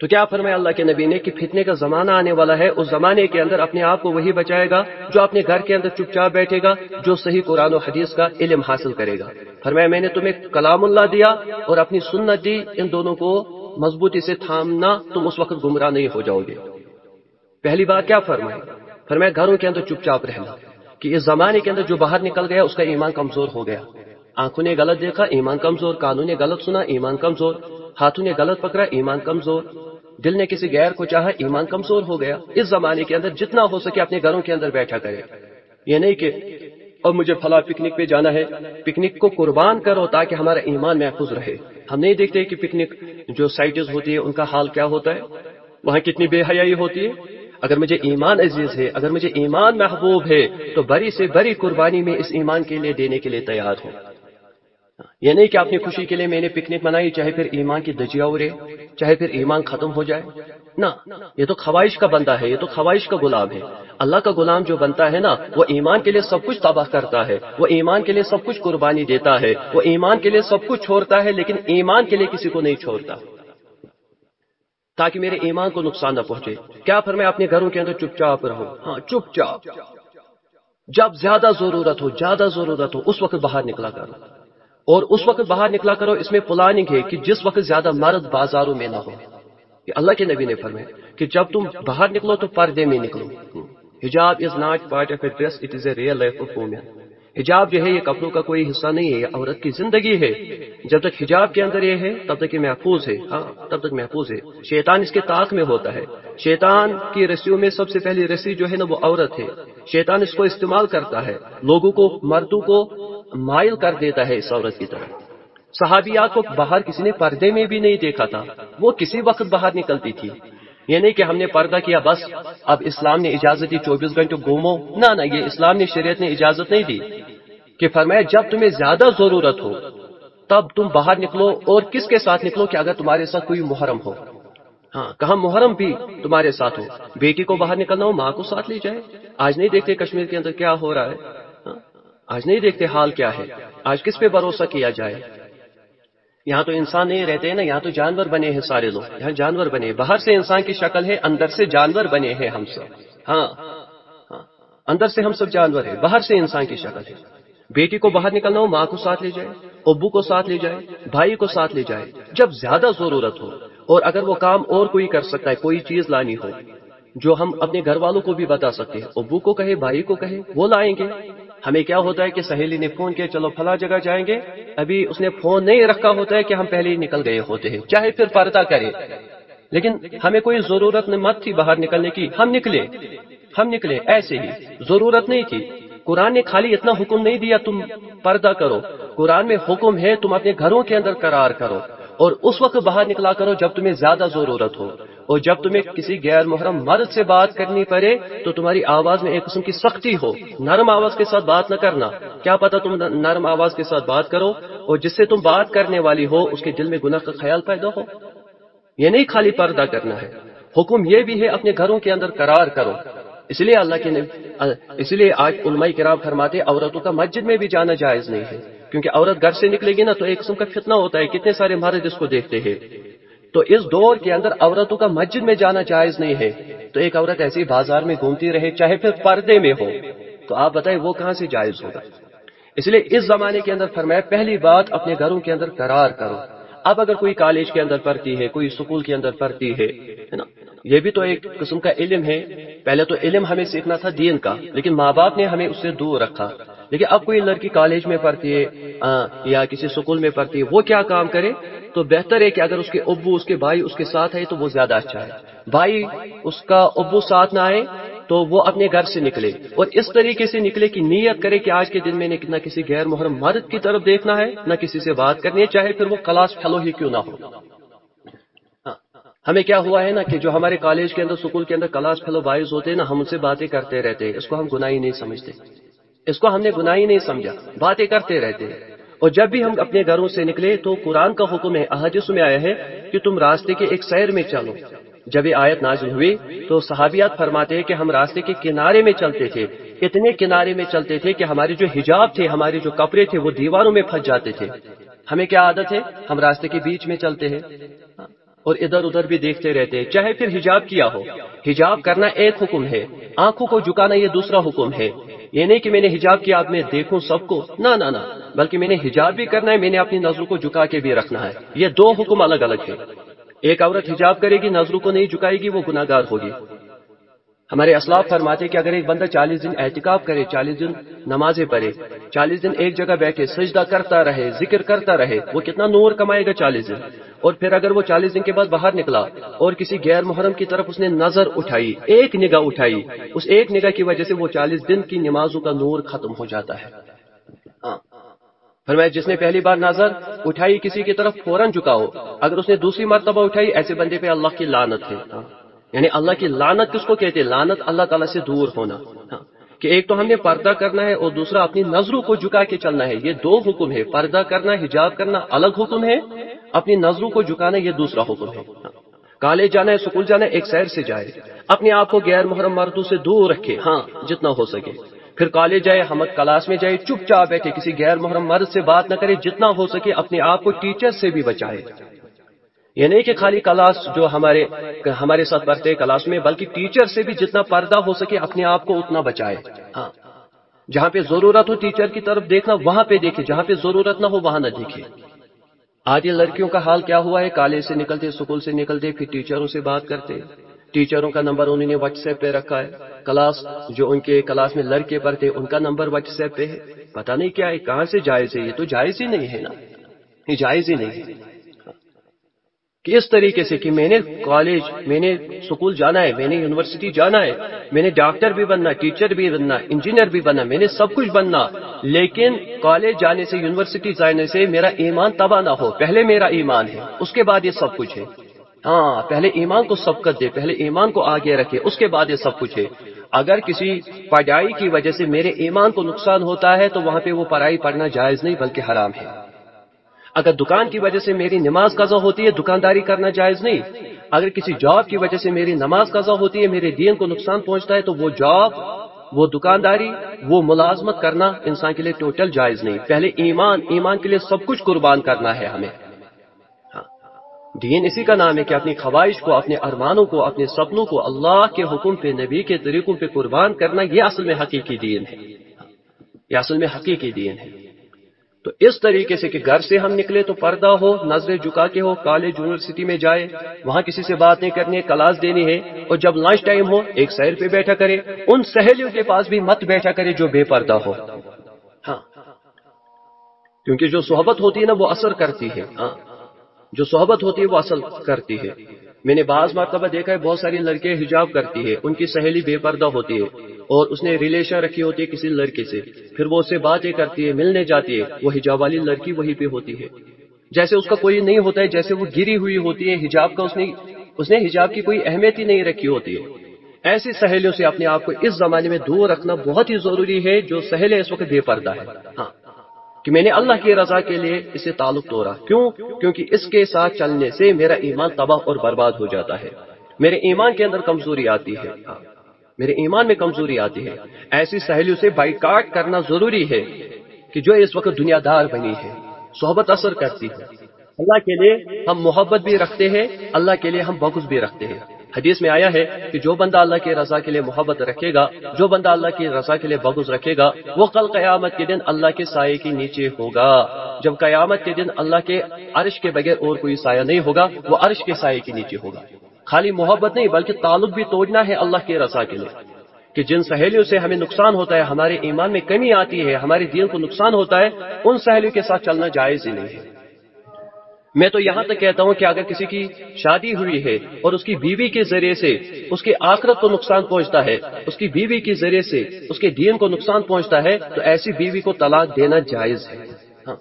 تو کیا فرمایا اللہ کے نبی نے کہ فتنے کا زمانہ آنے والا ہے، اس زمانے کے اندر اپنے آپ کو وہی بچائے گا، جو اپنے گھر کے اندر چپ چاپ بیٹھے گا، جو صحیح قرآن و حدیث کا علم حاصل کرے گا۔ فرمایا، میں نے تمہیں کلام اللہ دیا اور اپنی سنت دی، ان دونوں کو مضبوطی سے تھامنا، تم اس وقت گمراہ نہیں ہو جاؤ گے۔ پہلی بات کیا فرمائے فرمایا، گھروں کے اندر چپ چاپ رہنا، کہ اس زمانے کے اندر جو باہر نکل گیا، اس کا ایمان کمزور ہو گیا۔ آنکھوں نے غلط دیکھا، ایمان کمزور، کانوں نے غلط سنا، ایمان کمزور۔ ہاتھوں نے غلط پکڑا، ایمان کمزور۔ دل نے کسی غیر کو چاہا، ایمان کمزور ہو گیا۔ اس زمانے کے اندر جتنا ہو سکے اپنے گھروں کے اندر بیٹھا کرے۔ یہ نہیں کہ اب مجھے فلاں پکنک پہ جانا ہے۔ پکنک کو قربان کرو تاکہ ہمارا ایمان محفوظ رہے۔ ہم نہیں دیکھتے کہ پکنک جو سائٹز ہوتی ہے، ان کا حال کیا ہوتا ہے؟ وہاں کتنی بے حیائی ہوتی ہے؟ اگر مجھے ایمان عزیز ہے، اگر مجھے ایمان محبوب ہے، تو بڑی سے بڑی قربانی میں اس ایمان کے لیے دینے کے لیے تیار ہوں۔ یہ نہیں کہ اپنی خوشی کے لیے میں نے پکنک منائی، چاہے پھر ایمان کی دجیا اڑے، چاہے پھر ایمان ختم ہو جائے۔ نہ، یہ تو خواہش کا بندہ ہے، یہ تو خواہش کا غلام ہے۔ اللہ کا غلام جو بنتا ہے نا، وہ ایمان کے لیے سب کچھ تباہ کرتا ہے، وہ ایمان کے لیے سب کچھ قربانی دیتا ہے، وہ ایمان کے لیے سب کچھ چھوڑتا ہے، لیکن ایمان کے لیے کسی کو نہیں چھوڑتا۔ تاکہ میرے ایمان کو نقصان نہ پہنچے۔ کیا پھر اپنے گھروں کے اندر چپ چاپ رہوں ہاں چپ چاپ۔ جب زیادہ ضرورت ہو، زیادہ ضرورت ہو، اس وقت باہر نکلا کرو۔ اور اس وقت باہر نکلا کرو، اس میں پلاننگ ہے کہ جس وقت زیادہ مرد بازاروں میں نہ ہو۔ کہ اللہ کے نبی نے فرمایا کہ جب تم باہر نکلو تو پردے میں نکلو۔ حجاب is not part of a dress it is a real life of women حجاب جو ہے یہ کپڑوں کا کوئی حصہ نہیں ہے، یہ عورت کی زندگی ہے۔ جب تک حجاب کے اندر یہ ہے، تب تک یہ محفوظ ہے۔ ہاں تب تک محفوظ ہے۔ شیطان اس کے طاق میں ہوتا ہے۔ شیطان کی رسیوں میں سب سے پہلی رسی جو ہے نا وہ عورت ہے۔ شیطان اس کو استعمال کرتا ہے۔ لوگوں کو، مردوں کو مائل کر دیتا ہے اس عورت کی طرح۔ صحابیات کو باہر کسی نے پردے میں بھی نہیں دیکھا تھا۔ وہ کسی وقت باہر نکلتی تھی۔ یہ نہیں کہ ہم نے پردہ کیا، بس اب اسلام نے اجازت دی چوبیس گھنٹے گھومو۔ نہ نہ، یہ اسلام نے، شریعت نے اجازت نہیں دی کہ فرمایا جب تمہیں زیادہ ضرورت ہو، تب تم باہر نکلو اور کس کے ساتھ نکلو کہ اگر تمہارے ساتھ کوئی محرم ہو؟ ہاں کہاں محرم بھی تمہارے ساتھ ہو؟ بیٹی کو باہر نکلنا ہو، ماں کو ساتھ لے جائے۔ آج نہیں دیکھتے کشمیر کے اندر کیا ہو رہا ہے؟ ہاں، آج نہیں دیکھتے حال کیا ہے۔ آج کس پہ بھروسہ کیا جائے؟ یہاں تو انسان نہیں رہتے ہیں نا، یہاں تو جانور بنے ہیں سارے لوگ۔ یہاں جانور بنے باہر سے انسان کی شکل ہے، اندر سے جانور بنے ہیں ہم سب۔ ہاں ہاں۔ اندر سے ہم سب جانور ہیں، باہر سے انسان کی شکل ہے۔ بیٹی کو باہر نکلنا ہو، ماں کو ساتھ لے جائے، ابو کو ساتھ لے جائے، بھائی کو ساتھ لے جائے۔ جب زیادہ ضرورت ہو اور اگر وہ کام اور کوئی کر سکتا ہے، کوئی چیز لانی ہو جو ہم اپنے گھر والوں کو بھی بتا سکتے ہیں۔ ابو کو کہے، بھائی کو کہے، وہ لائیں گے۔ ہمیں کیا ہوتا ہے کہ سہیلی نے فون کیا، چلو فلاں جگہ جائیں گے۔ ابھی اس نے فون نہیں رکھا ہوتا ہے کہ ہم پہلے ہی نکل گئے ہوتے ہیں، چاہے پھر پردہ کرے۔ لیکن ہمیں کوئی ضرورت مت تھی باہر نکلنے کی۔ ہم نکلے ہم نکلے، ایسے ہی۔ ضرورت نہیں تھی۔ قرآن نے خالی اتنا حکم نہیں دیا، تم پردہ کرو۔ قرآن میں حکم ہے، تم اپنے گھروں کے اندر قرار کرو۔ اور اس وقت باہر نکلا کرو جب تمہیں زیادہ ضرورت ہو اور جب تمہیں کسی غیر محرم مرد سے بات کرنی پڑے تو تمہاری آواز میں ایک قسم کی سختی ہو۔ نرم آواز کے ساتھ بات نہ کرنا۔ کیا پتا تم نرم آواز کے ساتھ بات کرو اور جس سے تم بات کرنے والی ہو اس کے دل میں گناہ کا خیال پیدا ہو۔ یہ نہیں خالی پردہ کرنا ہے۔ حکم یہ بھی ہے اپنے گھروں کے اندر قرار کرو۔ اس لیے اللہ کے اس لیے آج علماء کرام فرماتے عورتوں کا مسجد میں بھی جانا جائز نہیں ہے۔ کیونکہ عورت گھر سے نکلے گی نا تو ایک قسم کا فتنہ ہوتا ہے، کتنے سارے مرد اس کو دیکھتے ہیں۔ تو اس دور کے اندر عورتوں کا مسجد میں جانا جائز نہیں ہے۔ تو ایک عورت ایسی بازار میں گھومتی رہے، چاہے پھر پردے میں ہو۔ تو آپ بتائیں وہ کہاں سے جائز ہوگا؟ اس لیے اس زمانے کے اندر فرمایا، پہلی بات اپنے گھروں کے اندر قرار کرو۔ اب اگر کوئی کالج کے اندر پڑھتی ہے، کوئی اسکول کے اندر پڑھتی ہے نا؟ یہ بھی تو ایک قسم کا علم ہے۔ پہلے تو علم ہمیں سیکھنا تھا دین کا، لیکن ماں باپ نے ہمیں اس سے دور رکھا۔ لیکن اب کوئی لڑکی کالج میں پڑھتی ہے یا کسی اسکول میں پڑھتی ہے، وہ کیا کام کرے؟ تو بہتر ہے کہ اگر اس کے ابو، اس کے بھائی اس کے ساتھ ہے تو وہ زیادہ اچھا ہے۔ بھائی، اس کا ابو ساتھ نہ آئے تو وہ اپنے گھر سے نکلے۔ اور اس طریقے سے نکلے کہ نیت کرے کہ آج کے دن میں نے نہ کسی غیر محرم مرد کی طرف دیکھنا ہے، نہ کسی سے بات کرنی ہے، چاہے پھر وہ کلاس فیلو ہی کیوں نہ ہو۔ ہمیں کیا ہوا ہے نا کہ جو ہمارے کالج کے اندر اسکول کے اندر کلاس فیلو بائز ہوتے ہیں نا، ہم ان سے باتیں کرتے رہتے ہیں، اس کو ہم گناہی نہیں سمجھتے۔ اس کو ہم نے گناہی نہیں سمجھا، باتیں کرتے رہتے۔ اور جب بھی ہم اپنے گھروں سے نکلے تو قرآن کا حکم ہے احادث میں آیا ہے کہ تم راستے کے ایک سیر میں چلو۔ جب یہ آیت نازل ہوئی تو صحابیات فرماتے ہیں کہ ہم راستے کے کنارے میں چلتے تھے، اتنے کنارے میں چلتے تھے کہ ہمارے جو حجاب تھے، ہمارے جو کپڑے تھے، وہ دیواروں میں پھنس جاتے تھے۔ ہمیں کیا عادت ہے؟ ہم راستے کے بیچ میں چلتے ہیں۔ اور ادھر ادھر بھی دیکھتے رہتے، چاہے پھر حجاب کیا ہو۔ حجاب کرنا ایک حکم ہے، آنکھوں کو جھکانا یہ دوسرا حکم ہے۔ یہ نہیں کہ میں نے حجاب کیا اب میں دیکھوں سب کو، نہ نہ نہ، بلکہ میں نے حجاب بھی کرنا ہے، میں نے اپنی نظروں کو جھکا کے بھی رکھنا ہے۔ یہ دو حکم الگ الگ ہے ایک عورت حجاب کرے گی، نظروں کو نہیں جھکائے گی، وہ گناگار ہوگی۔ ہمارے اسلاف فرماتے کہ اگر ایک بندہ چالیس دن احتکاب کرے، چالیس دن نمازیں پڑھے، چالیس دن ایک جگہ بیٹھے، سجدہ کرتا رہے، ذکر کرتا رہے، وہ کتنا نور کمائے گا چالیس دن؟ اور پھر اگر وہ چالیس دن کے بعد باہر نکلا اور کسی غیر محرم کی طرف اس نے نظر اٹھائی، ایک نگاہ اٹھائی، اس ایک نگاہ کی وجہ سے وہ چالیس دن کی نمازوں کا نور ختم ہو جاتا ہے۔ ہاں۔ میں جس نے پہلی بار نظر اٹھائی، کسی کی طرف فوراً چکاؤ اگر اس نے دوسری مرتبہ اٹھائی، ایسے بندے پہ اللہ کی لانت ہے۔ ہاں۔ یعنی اللہ کی لانت کس کو کہتے ہیں؟ لانت اللہ تعالیٰ سے دور ہونا۔ ہاں۔ کہ ایک تو ہم نے پردہ کرنا ہے اور دوسرا اپنی نظروں کو جھکا کے چلنا ہے، یہ دو حکم ہے پردہ کرنا، حجاب کرنا الگ حکم ہے، اپنی نظروں کو جھکانا یہ دوسرا حکم ہے۔ کالج جانا ہے، سکول جانا ہے، ایک سیر سے جائے۔ اپنے آپ کو غیر محرم مردوں سے دور رکھے۔ ہاں جتنا ہو سکے۔ پھر کالج جائے، ہم کلاس میں جائے، چپ چاپ بیٹھے، کسی غیر محرم مرد سے بات نہ کرے، جتنا ہو سکے اپنے آپ کو ٹیچر سے بھی بچائے۔ یہ نہیں کہ خالی کلاس جو ہمارے ہمارے ساتھ پڑھتے کلاس میں، بلکہ ٹیچر سے بھی جتنا پردہ ہو سکے اپنے آپ کو اتنا بچائے۔ ہاں۔ جہاں پہ ضرورت ہو ٹیچر کی طرف دیکھنا، وہاں پہ دیکھے۔ جہاں پہ ضرورت نہ ہو، وہاں نہ دیکھے۔ آج یہ لڑکیوں کا حال کیا ہوا ہے؟ کالج سے نکلتے اسکول سے نکلتے، پھر ٹیچروں سے بات کرتے۔ ٹیچروں کا نمبر انہوں نے واٹس ایپ پہ رکھا ہے۔ کلاس جو ان کے کلاس میں لڑکے پڑھتے، ان کا نمبر واٹس ایپ پہ ہے۔ پتا نہیں کیا ہے، کہاں سے جائز ہے؟ یہ تو جائز ہی نہیں ہے نا۔ یہ جائز ہی نہیں ہے۔ کہ اس طریقے سے کہ میں نے کالج میں نے اسکول جانا ہے، میں نے یونیورسٹی جانا ہے، میں نے ڈاکٹر بھی بننا ٹیچر بھی بننا انجینئر بھی بننا، میں نے سب کچھ بننا، لیکن کالج جانے سے یونیورسٹی جانے سے میرا ایمان تباہ نہ ہو۔ پہلے میرا ایمان ہے، اس کے بعد یہ سب کچھ ہے۔ ہاں پہلے ایمان کو سبقت دے، پہلے ایمان کو آگے رکھے، اس کے بعد یہ سب کچھ ہے۔ اگر کسی پڑھائی کی وجہ سے میرے ایمان کو نقصان ہوتا ہے، تو وہاں پہ وہ پڑھائی پڑھنا جائز نہیں، بلکہ حرام ہے۔ اگر دکان کی وجہ سے میری نماز قضا ہوتی ہے، دکانداری کرنا جائز نہیں۔ اگر کسی جاب کی وجہ سے میری نماز قضا ہوتی ہے، میرے دین کو نقصان پہنچتا ہے، تو وہ جاب، وہ دکانداری، وہ ملازمت کرنا انسان کے لیے ٹوٹل جائز نہیں۔ پہلے ایمان ایمان کے لیے سب کچھ قربان کرنا ہے ہمیں۔ ہاں۔ دین اسی کا نام ہے کہ اپنی خواہش کو، اپنے ارمانوں کو، اپنے سپنوں کو اللہ کے حکم پہ، نبی کے طریقوں پہ قربان کرنا، یہ اصل میں حقیقی دین ہے۔ ہاں۔ یہ اصل میں حقیقی دین ہے۔ تو اس طریقے سے کہ گھر سے ہم نکلے تو پردہ ہو، نظریں جھکا کے ہو کالج یونیورسٹی میں جائے، وہاں کسی سے بات نہیں کرنی ہے کلاس دینی ہے اور جب لنچ ٹائم ہو، ایک سیر پہ بیٹھا کرے، ان سہیلیوں کے پاس بھی مت بیٹھا کرے جو بے پردہ ہو۔ ہاں۔ کیونکہ جو صحبت ہوتی ہے نا، وہ اثر کرتی ہے۔ ہاں۔ جو صحبت ہوتی ہے، وہ اثر کرتی ہے۔ میں نے بعض مرتبہ دیکھا ہے بہت ساری لڑکیاں حجاب کرتی ہے، ان کی سہیلی بے پردہ ہوتی ہے اور اس نے ریلیشن رکھی ہوتی ہے کسی لڑکے سے، پھر وہ اس سے باتیں کرتی ہے، ملنے جاتی ہے، وہ حجاب والی لڑکی وہی پہ ہوتی ہے۔ جیسے اس کا کوئی نہیں ہوتا ہے، جیسے وہ گری ہوئی ہوتی ہے، حجاب کا اس نے اس نے حجاب کی کوئی اہمیت ہی نہیں رکھی ہوتی ہے۔ ایسی سہیلیوں سے اپنے آپ کو اس زمانے میں دور رکھنا بہت ہی ضروری ہے جو سہیلیں اس وقت بے پردہ ہے ہاں۔ کہ میں نے اللہ کی رضا کے لیے اسے تعلق توڑا۔ کیوں؟ کیونکہ اس کے ساتھ چلنے سے میرا ایمان تباہ اور برباد ہو جاتا ہے۔ میرے ایمان کے اندر کمزوری آتی ہے۔ ہاں۔ میرے ایمان میں کمزوری آتی ہے۔ ایسی سہیلیوں سے بائی کاٹ کرنا ضروری ہے کہ جو اس وقت دنیا دار بنی ہے صحبت اثر کرتی ہے۔ اللہ کے لیے ہم محبت بھی رکھتے ہیں، اللہ کے لیے ہم بغض بھی رکھتے ہیں۔ حدیث میں آیا ہے کہ جو بندہ اللہ کی رضا کے لیے محبت رکھے گا، جو بندہ اللہ کی رضا کے لیے بغض رکھے گا، وہ کل قیامت کے دن اللہ کے سائے کے نیچے ہوگا۔ جب قیامت کے دن اللہ کے عرش کے بغیر اور کوئی سایہ نہیں ہوگا، وہ عرش کے سائے کے نیچے ہوگا۔ خالی محبت نہیں، بلکہ تعلق بھی توڑنا ہے اللہ کی رضا کے لیے۔ کہ جن سہیلیوں سے ہمیں نقصان ہوتا ہے، ہمارے ایمان میں کمی آتی ہے، ہمارے دین کو نقصان ہوتا ہے، ان سہیلیوں کے ساتھ چلنا جائز ہی نہیں ہے۔ میں تو یہاں تک کہتا ہوں کہ اگر کسی کی شادی ہوئی ہے اور اس کی بیوی کے ذریعے سے اس کے آخرت کو نقصان پہنچتا ہے، اس کی بیوی کے ذریعے سے اس کے دین کو نقصان پہنچتا ہے، تو ایسی بیوی کو طلاق دینا جائز ہے۔ ہاں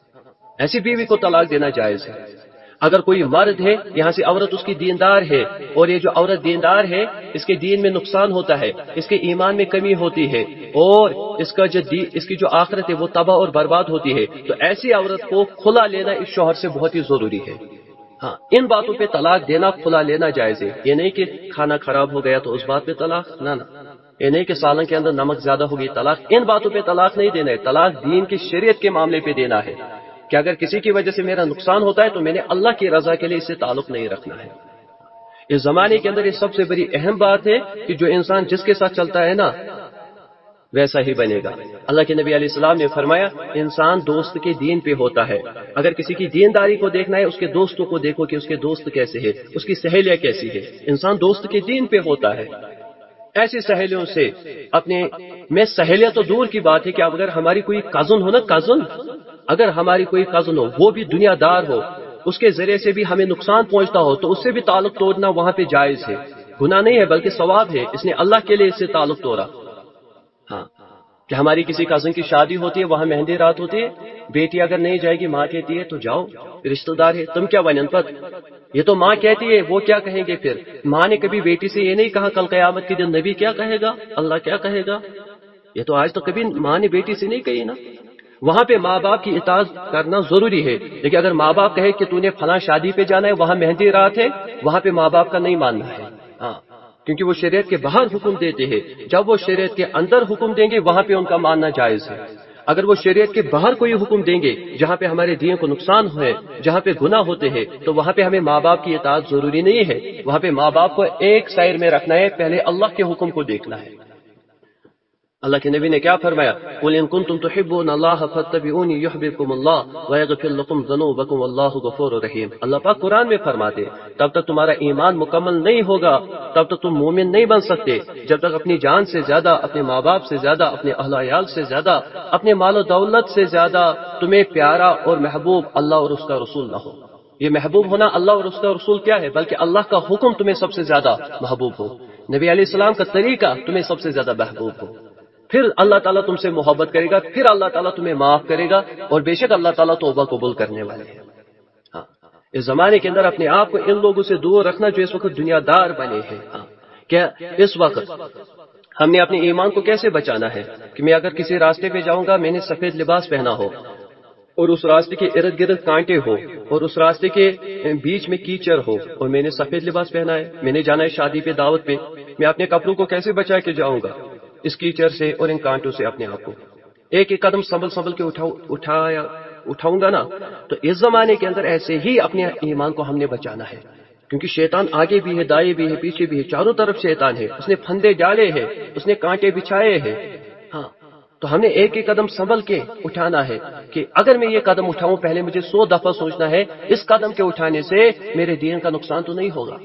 ایسی بیوی کو طلاق دینا جائز ہے۔ اگر کوئی مرد ہے، یہاں سے عورت اس کی دیندار ہے، اور یہ جو عورت دیندار ہے، اس کے دین میں نقصان ہوتا ہے، اس کے ایمان میں کمی ہوتی ہے، اور اس کا جو اس کی جو آخرت ہے، وہ تباہ اور برباد ہوتی ہے۔ تو ایسی عورت کو کھلا لینا اس شوہر سے بہت ہی ضروری ہے۔ ہاں ان باتوں پہ طلاق دینا، کھلا لینا جائز ہے۔ یہ نہیں کہ کھانا خراب ہو گیا تو اس بات پہ طلاق، نہ نہ۔ یہ نہیں کہ سالن کے اندر نمک زیادہ ہوگی، طلاق۔ ان باتوں پہ طلاق نہیں دینا ہے۔ طلاق دین کی شریعت کے معاملے پہ دینا ہے۔ کہ اگر کسی کی وجہ سے میرا نقصان ہوتا ہے تو میں نے اللہ کی رضا کے لیے اس سے تعلق نہیں رکھنا ہے۔ اس زمانے کے اندر یہ سب سے بڑی اہم بات ہے کہ جو انسان جس کے ساتھ چلتا ہے نا، ویسا ہی بنے گا۔ اللہ کے نبی علیہ السلام نے فرمایا، انسان دوست کے دین پہ ہوتا ہے۔ اگر کسی کی دینداری کو دیکھنا ہے، اس کے دوستوں کو دیکھو کہ اس کے دوست کیسے ہے اس کی سہیلیاں کیسی ہے انسان دوست کے دین پہ ہوتا ہے۔ ایسی سہیلیوں سے اپنے، میں سہیلیاں تو دور کی بات ہے کہ اگر ہماری کوئی کزن ہو نا، کزن اگر ہماری کوئی کزن ہو، وہ بھی دنیا دار ہو، اس کے ذریعے سے بھی ہمیں نقصان پہنچتا ہو، تو اس سے بھی تعلق توڑنا وہاں پہ جائز ہے۔ گناہ نہیں ہے، بلکہ ثواب ہے۔ اس نے اللہ کے لیے اس سے تعلق توڑا۔ ہاں کہ ہماری کسی کزن کی شادی ہوتی ہے، وہاں مہندی رات ہوتی ہے؟ بیٹی اگر نہیں جائے گی، ماں کہتی ہے، تو جاؤ، رشتہ دار ہے، تم کیا بنن پت یہ تو ماں کہتی ہے، وہ کیا کہیں گے پھر؟ ماں نے کبھی بیٹی سے یہ نہیں کہا، کل قیامت کے دن نبی کیا کہے گا؟ اللہ کیا کہے گا؟ یہ تو آج تو کبھی ماں نے بیٹی سے نہیں کہی نا۔ وہاں پہ ماں باپ کی اطاعت کرنا ضروری ہے۔ لیکن اگر ماں باپ کہے کہ تو نے فلاں شادی پہ جانا ہے، وہاں مہندی رات ہے، وہاں پہ ماں باپ کا نہیں ماننا ہے۔ ہاں کیونکہ وہ شریعت کے باہر حکم دیتے ہیں۔ جب وہ شریعت کے اندر حکم دیں گے، وہاں پہ ان کا ماننا جائز ہے۔ اگر وہ شریعت کے باہر کوئی حکم دیں گے، جہاں پہ ہمارے دین کو نقصان ہوئے جہاں پہ گناہ ہوتے ہیں، تو وہاں پہ ہمیں ماں باپ کی اطاعت ضروری نہیں ہے۔ وہاں پہ ماں باپ کو ایک سائر میں رکھنا ہے، پہلے اللہ کے حکم کو دیکھنا ہے۔ اللہ کے نبی نے کیا فرمایا؟ قل ان کنتم تحبون اللہ فاتبعونی یحببکم اللہ ویغفر لکم ذنوبکم واللہ غفور رحیم اللہ پاک قرآن میں فرماتے تب تک تمہارا ایمان مکمل نہیں ہوگا، تب تک تم مومن نہیں بن سکتے۔ جب تک اپنی جان سے زیادہ، اپنے ماں باپ سے زیادہ، اپنے اہل عیال سے زیادہ، اپنے مال و دولت سے زیادہ، تمہیں پیارا اور محبوب اللہ اور اس کا رسول نہ ہو۔ یہ محبوب ہونا اللہ اور اس کا رسول کیا ہے؟ بلکہ اللہ کا حکم تمہیں سب سے زیادہ محبوب ہو۔ نبی علیہ السلام کا طریقہ تمہیں سب سے زیادہ محبوب ہو۔ پھر اللہ تعالیٰ تم سے محبت کرے گا، پھر اللہ تعالیٰ تمہیں معاف کرے گا اور بے شک اللہ تعالیٰ توبہ قبول کرنے والے ہیں۔ ہاں اس زمانے کے اندر اپنے آپ کو ان لوگوں سے دور رکھنا جو اس وقت دنیا دار بنے ہیں۔ ہاں کیا اس وقت ہم نے اپنے ایمان کو کیسے بچانا ہے؟ کہ میں اگر کسی راستے پہ جاؤں گا، میں نے سفید لباس پہنا ہو اور اس راستے کے ارد گرد کانٹے ہو اور اس راستے کے بیچ میں کیچر ہو اور میں نے سفید لباس پہنا ہے، میں نے جانا ہے شادی پہ، دعوت پہ، میں اپنے کپڑوں کو کیسے بچا کے جاؤں گا؟ اس کیچر سے اور ان کانٹوں سے اپنے آپ کو۔ ایک ایک قدم سنبھل سنبھل کے اٹھایا اٹھاؤں گا نا، تو اس زمانے کے اندر ایسے ہی اپنے ایمان کو ہم نے بچانا ہے۔ کیونکہ شیطان آگے بھی ہے، دائیں بھی ہے، پیچھے بھی ہے، چاروں طرف شیطان ہے۔ اس نے پھندے ڈالے ہیں، اس نے کانٹے بچھائے ہیں۔ ہاں تو ہمیں ایک ایک قدم سنبھل کے اٹھانا ہے کہ اگر میں یہ قدم اٹھاؤں، پہلے مجھے سو دفعہ سوچنا ہے، اس قدم کے اٹھانے سے میرے دین کا نقصان تو نہیں ہوگا۔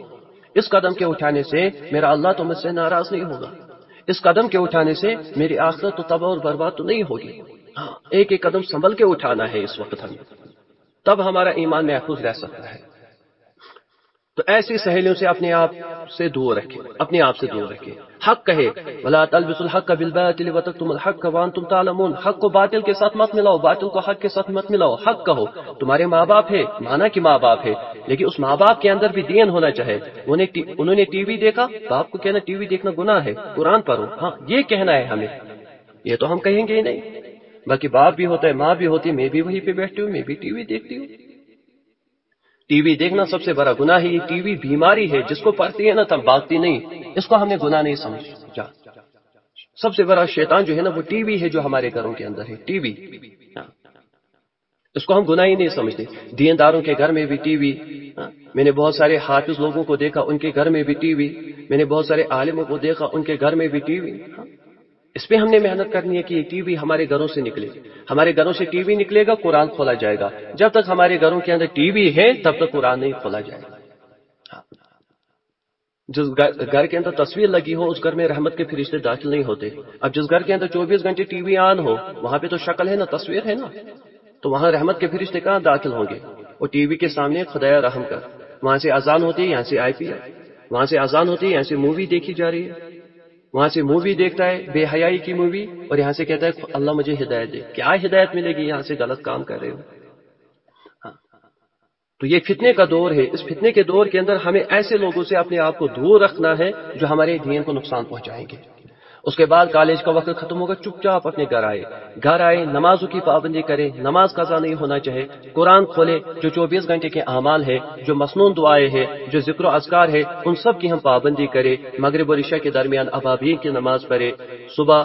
اس قدم کے اٹھانے سے میرا اللہ تو مجھ سے ناراض نہیں ہوگا۔ اس قدم کے اٹھانے سے میری آخرت تو تباہ اور برباد تو نہیں ہوگی۔ ہاں ایک ایک قدم سنبھل کے اٹھانا ہے اس وقت ہمیں۔ تب ہمارا ایمان محفوظ رہ سکتا ہے۔ تو ایسی سہیلیوں سے اپنے آپ سے دور رکھے، اپنے آپ سے دور رکھے۔ حق کہے بلا تلبس الحق بالباطل وتكتم الحق وانتم تعلمون۔ حق کو باطل کے ساتھ مت ملاؤ، باطل کو حق کے ساتھ مت ملاؤ۔ حق کہو، تمہارے ماں باپ ہے مانا کہ ماں باپ ہے لیکن اس ماں باپ کے اندر بھی دین ہونا چاہے۔ انہوں نے ٹی وی دیکھا، باپ کو کہنا ٹی وی دیکھنا گناہ ہے، قرآن پڑھو۔ ہاں یہ کہنا ہے ہمیں۔ یہ تو ہم کہیں گے ہی نہیں۔ بلکہ باپ بھی ہوتا ہے، ماں بھی ہوتی ہے، میں بھی وہیں پہ بیٹھتی ہوں، میں بھی ٹی وی دیکھتی ہوں۔ ٹی وی دیکھنا سب سے بڑا گناہ ہے یہ ٹی وی بیماری ہے، جس کو پڑھتی ہے نا تب باغتی نہیں۔ اس کو ہم نے گناہ نہیں سمجھا۔ سب سے بڑا شیطان جو ہے نا وہ ٹی وی ہے جو ہمارے گھروں کے اندر ہے، ٹی وی۔ اس کو ہم گناہ ہی نہیں سمجھتے۔ دینداروں کے گھر میں بھی ٹی وی۔ میں نے بہت سارے حافظ لوگوں کو دیکھا، ان کے گھر میں بھی ٹی وی۔ میں نے بہت سارے عالموں کو دیکھا، ان کے گھر میں بھی ٹی وی۔ اس پہ ہم نے محنت کرنی ہے کہ یہ ٹی وی ہمارے گھروں سے نکلے۔ ہمارے گھروں سے ٹی وی نکلے گا، قرآن کھولا جائے گا۔ جب تک ہمارے گھروں کے اندر ٹی وی ہے، تب تک قرآن نہیں کھولا جائے گا۔ ہاں۔ جس گھر کے اندر تصویر لگی ہو، اس گھر میں رحمت کے فرشتے داخل نہیں ہوتے۔ اب جس گھر کے اندر چوبیس گھنٹے ٹی وی آن ہو، وہاں پہ تو شکل ہے نا، تصویر ہے نا۔ تو وہاں رحمت کے فرشتے کہاں داخل ہوں گے؟ وہ ٹی وی کے سامنے خدایا رحم کر۔ وہاں سے آزان ہوتی ہے، یہاں سے آئی پی وہاں سے آزان ہوتی ہے، یہاں سے مووی دیکھی جا رہی ہے۔ وہاں سے مووی دیکھتا ہے، بے حیائی کی مووی اور یہاں سے کہتا ہے، اللہ مجھے ہدایت دے۔ کیا ہدایت ملے گی؟ یہاں سے غلط کام کر رہے ہو۔ ہاں۔ تو یہ فتنے کا دور ہے۔ اس فتنے کے دور کے اندر ہمیں ایسے لوگوں سے اپنے آپ کو دور رکھنا ہے جو ہمارے دین کو نقصان پہنچائیں گے۔ اس کے بعد کالج کا وقت ختم ہوگا، چپ چاپ اپنے گھر آئے۔ گھر آئے، نمازوں کی پابندی کرے، نماز قضا نہیں ہونا چاہے۔ قرآن کھولے، جو چوبیس گھنٹے کے اعمال ہے جو مصنون دعائیں ہے جو ذکر و اذکار ہے ان سب کی ہم پابندی کرے۔ مغرب و عشاء کے درمیان ابابین کی نماز پڑھے۔ صبح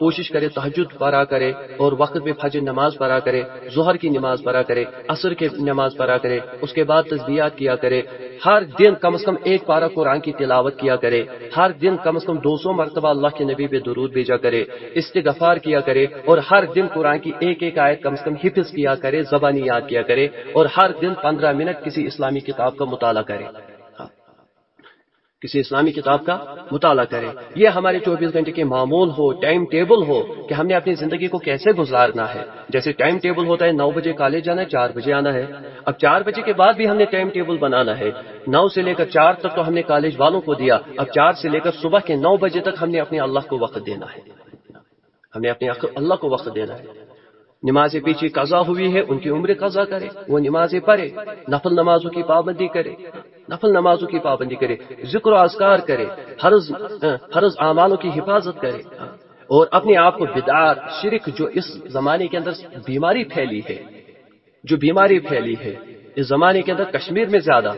کوشش کرے تحجد پڑھا کرے، اور وقت میں فجر نماز پڑھا کرے، ظہر کی نماز پڑھا کرے، عصر کی نماز پڑھا کرے۔ اس کے بعد تصدیات کیا کرے۔ ہر دن کم از کم ایک پارہ قرآن کی تلاوت کیا کرے۔ ہر دن کم از کم دو سو مرتبہ اللہ کے نبی پہ درود بھیجا کرے، استغفار کیا کرے، اور ہر دن قرآن کی ایک ایک آیت کم از کم حفظ کیا کرے، زبانی یاد کیا کرے، اور ہر دن پندرہ منٹ کسی اسلامی کتاب کا مطالعہ کرے۔ کسی اسلامی کتاب کا مطالعہ کرے یہ ہمارے چوبیس گھنٹے کے معمول ہو، ٹائم ٹیبل ہو کہ ہم نے اپنی زندگی کو کیسے گزارنا ہے۔ جیسے ٹائم ٹیبل ہوتا ہے، نو بجے کالج جانا ہے، چار بجے آنا ہے۔ اب چار بجے کے بعد بھی ہم نے ٹائم ٹیبل بنانا ہے۔ نو سے لے کر چار تک تو ہم نے کالج والوں کو دیا۔ اب چار سے لے کر صبح کے نو بجے تک ہم نے اپنے اللہ کو وقت دینا ہے۔ ہم نے اپنے اللہ کو وقت دینا ہے۔ نماز پیچھے قضا ہوئی ہے، ان کی عمر قضا کرے۔ وہ نمازیں پڑھے، نفل نمازوں کی پابندی کرے۔ نفل نمازوں کی پابندی کرے، ذکر و اذکار کرے حرض حرض اعمالوں کی حفاظت کرے۔ اور اپنے آپ کو بدعات شرک جو اس زمانے کے اندر بیماری پھیلی ہے، جو بیماری پھیلی ہے، اس زمانے کے اندر کشمیر میں زیادہ،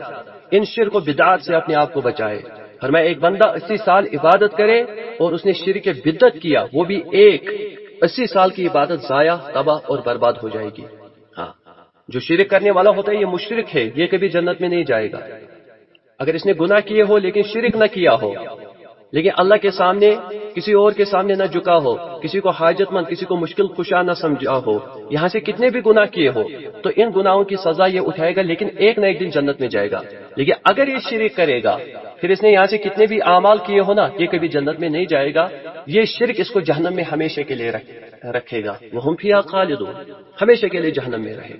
ان شرک و بدعات سے اپنے آپ کو بچائے۔ فرمایا ایک بندہ اسی سال عبادت کرے اور اس نے شرک بدت کیا، وہ بھی ایک اسی سال کی عبادت ضائع، تباہ اور برباد ہو جائے گی۔ ہاں جو شرک کرنے والا ہوتا ہے، یہ مشرق ہے، یہ کبھی جنت میں نہیں جائے گا۔ اگر اس نے گناہ کیے ہو لیکن شرک نہ کیا ہو، لیکن اللہ کے سامنے کسی اور کے سامنے نہ جھکا ہو، کسی کو حاجت مند، کسی کو مشکل خوشا نہ سمجھا ہو، یہاں سے کتنے بھی گناہ کیے ہو تو ان گناہوں کی سزا یہ اٹھائے گا، لیکن ایک نہ ایک دن جنت میں جائے گا۔ لیکن اگر یہ شرک کرے گا، پھر اس نے یہاں سے کتنے بھی اعمال کیے ہو نا، یہ کبھی جنت میں نہیں جائے گا۔ یہ شرک اس کو جہنم میں ہمیشہ کے لیے رکھے گا۔ وہ ہم فیا خالد ہمیشہ کے لیے جہنم میں رہے۔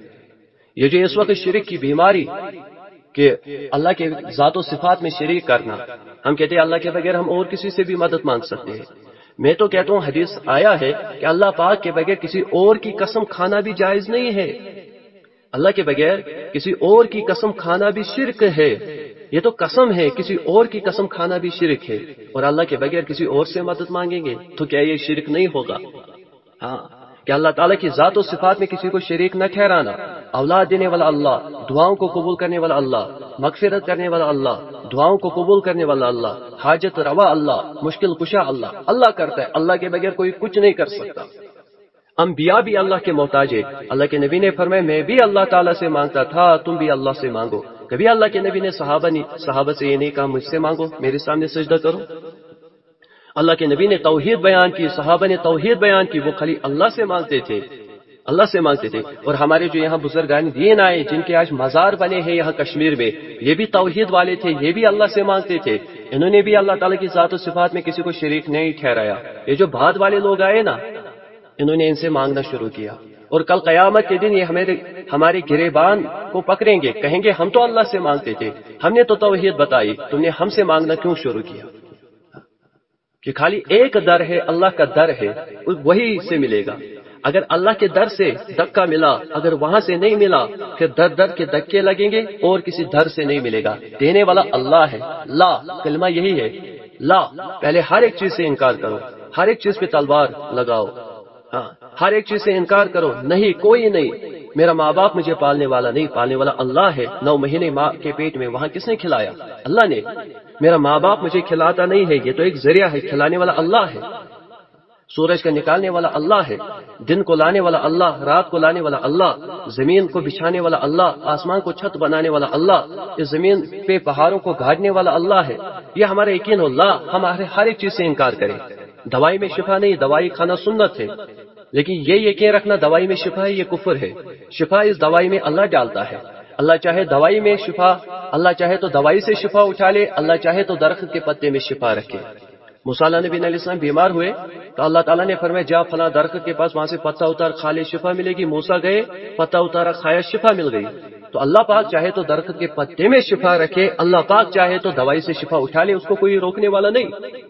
یہ جو اس وقت شرک کی بیماری کہ اللہ کے ذات و صفات میں شریک کرنا۔ ہم کہتے ہیں اللہ کے بغیر ہم اور کسی سے بھی مدد مانگ سکتے ہیں۔ میں تو کہتا ہوں حدیث آیا ہے کہ اللہ پاک کے بغیر کسی اور کی قسم کھانا بھی جائز نہیں ہے۔ اللہ کے بغیر کسی اور کی قسم کھانا بھی شرک ہے۔ یہ تو قسم ہے، کسی اور کی قسم کھانا بھی شرک ہے۔ اور اللہ کے بغیر کسی اور سے مدد مانگیں گے تو کیا یہ شرک نہیں ہوگا؟ ہاں۔ کہ اللہ تعالیٰ کی ذات و صفات میں کسی کو شریک نہ ٹھہرانا، اولاد دینے والا اللہ، دعاؤں کو قبول کرنے والا اللہ، مغفرت کرنے والا اللہ، دعاؤں کو قبول کرنے والا اللہ، حاجت روا اللہ، مشکل کشا اللہ اللہ کرتا ہے، اللہ کے بغیر کوئی کچھ نہیں کر سکتا۔ انبیاء بھی اللہ کے محتاج ہے اللہ کے نبی نے فرمایا، میں بھی اللہ تعالیٰ سے مانگتا تھا، تم بھی اللہ سے مانگو۔ کبھی اللہ کے نبی نے صحابہ نہیں صحابہ سے یہ نہیں کہا، مجھ سے مانگو، میرے سامنے سجدہ کرو۔ اللہ کے نبی نے توحید بیان کی، صحابہ نے توحید بیان کی، وہ خالی اللہ سے مانگتے تھے۔ اللہ سے مانگتے تھے۔ اور ہمارے جو یہاں بزرگان دین آئے، جن کے آج مزار بنے ہیں یہاں کشمیر میں، یہ بھی توحید والے تھے، یہ بھی اللہ سے مانگتے تھے۔ انہوں نے بھی اللہ تعالیٰ کی ذات و صفات میں کسی کو شریک نہیں ٹھہرایا۔ یہ جو بعد والے لوگ آئے نا، انہوں نے ان سے مانگنا شروع کیا۔ اور کل قیامت کے دن یہ ہمارے ہمارے گرے بان کو پکڑیں گے، کہیں گے ہم تو اللہ سے مانگتے تھے۔ ہم نے تو توحید بتائی، تم نے ہم سے مانگنا کیوں شروع کیا؟ کہ خالی ایک در ہے، اللہ کا در ہے، وہی سے ملے گا۔ اگر اللہ کے در سے دکا ملا، اگر وہاں سے نہیں ملا، پھر در در کے دکے لگیں گے اور کسی در سے نہیں ملے گا۔ دینے والا اللہ ہے۔ لا، کلمہ یہی ہے۔ لا، پہلے ہر ایک چیز سے انکار کرو۔ ہر ایک چیز پہ تلوار لگاؤ۔ ہاں ہر ایک چیز سے انکار کرو۔ نہیں، کوئی نہیں۔ میرا ماں باپ مجھے پالنے والا نہیں، پالنے والا اللہ ہے۔ نو مہینے ماں کے پیٹ میں وہاں کس نے کھلایا؟ اللہ نے۔ میرا ماں باپ مجھے کھلاتا نہیں ہے، یہ تو ایک ذریعہ ہے، کھلانے والا اللہ ہے۔ سورج کا نکالنے والا اللہ ہے، دن کو لانے والا اللہ، رات کو لانے والا اللہ، زمین کو بچھانے والا اللہ، آسمان کو چھت بنانے والا اللہ، اس زمین پہ پہاڑوں کو گاڑنے والا اللہ ہے۔ یہ ہمارا یقین اللہ ہمارے ہر ایک چیز سے انکار کرے دوائی میں شفا نہیں، دوائی کھانا سنت ہے۔ لیکن یہ یقین رکھنا دوائی میں شفا ہے یہ کفر ہے۔ شفا اس دوائی میں اللہ ڈالتا ہے۔ اللہ چاہے دوائی میں شفا، اللہ چاہے تو دوائی سے شفا اٹھا لے، اللہ چاہے تو درخت کے پتے میں شفا رکھے۔ مسالہ نبی علیہ السلام بیمار ہوئے تو اللہ تعالیٰ نے فرمایا، جا فلاں درخت کے پاس وہاں سے پتا اتار خالے شفا ملے گی۔ موسا گئے پتا اتارا، کھایا، شفا مل گئی۔ تو اللہ پاک چاہے تو درخت کے پتے میں شفا رکھے، اللہ پاک چاہے تو دوائی سے شفا اٹھا لے، اس کو کوئی روکنے والا نہیں۔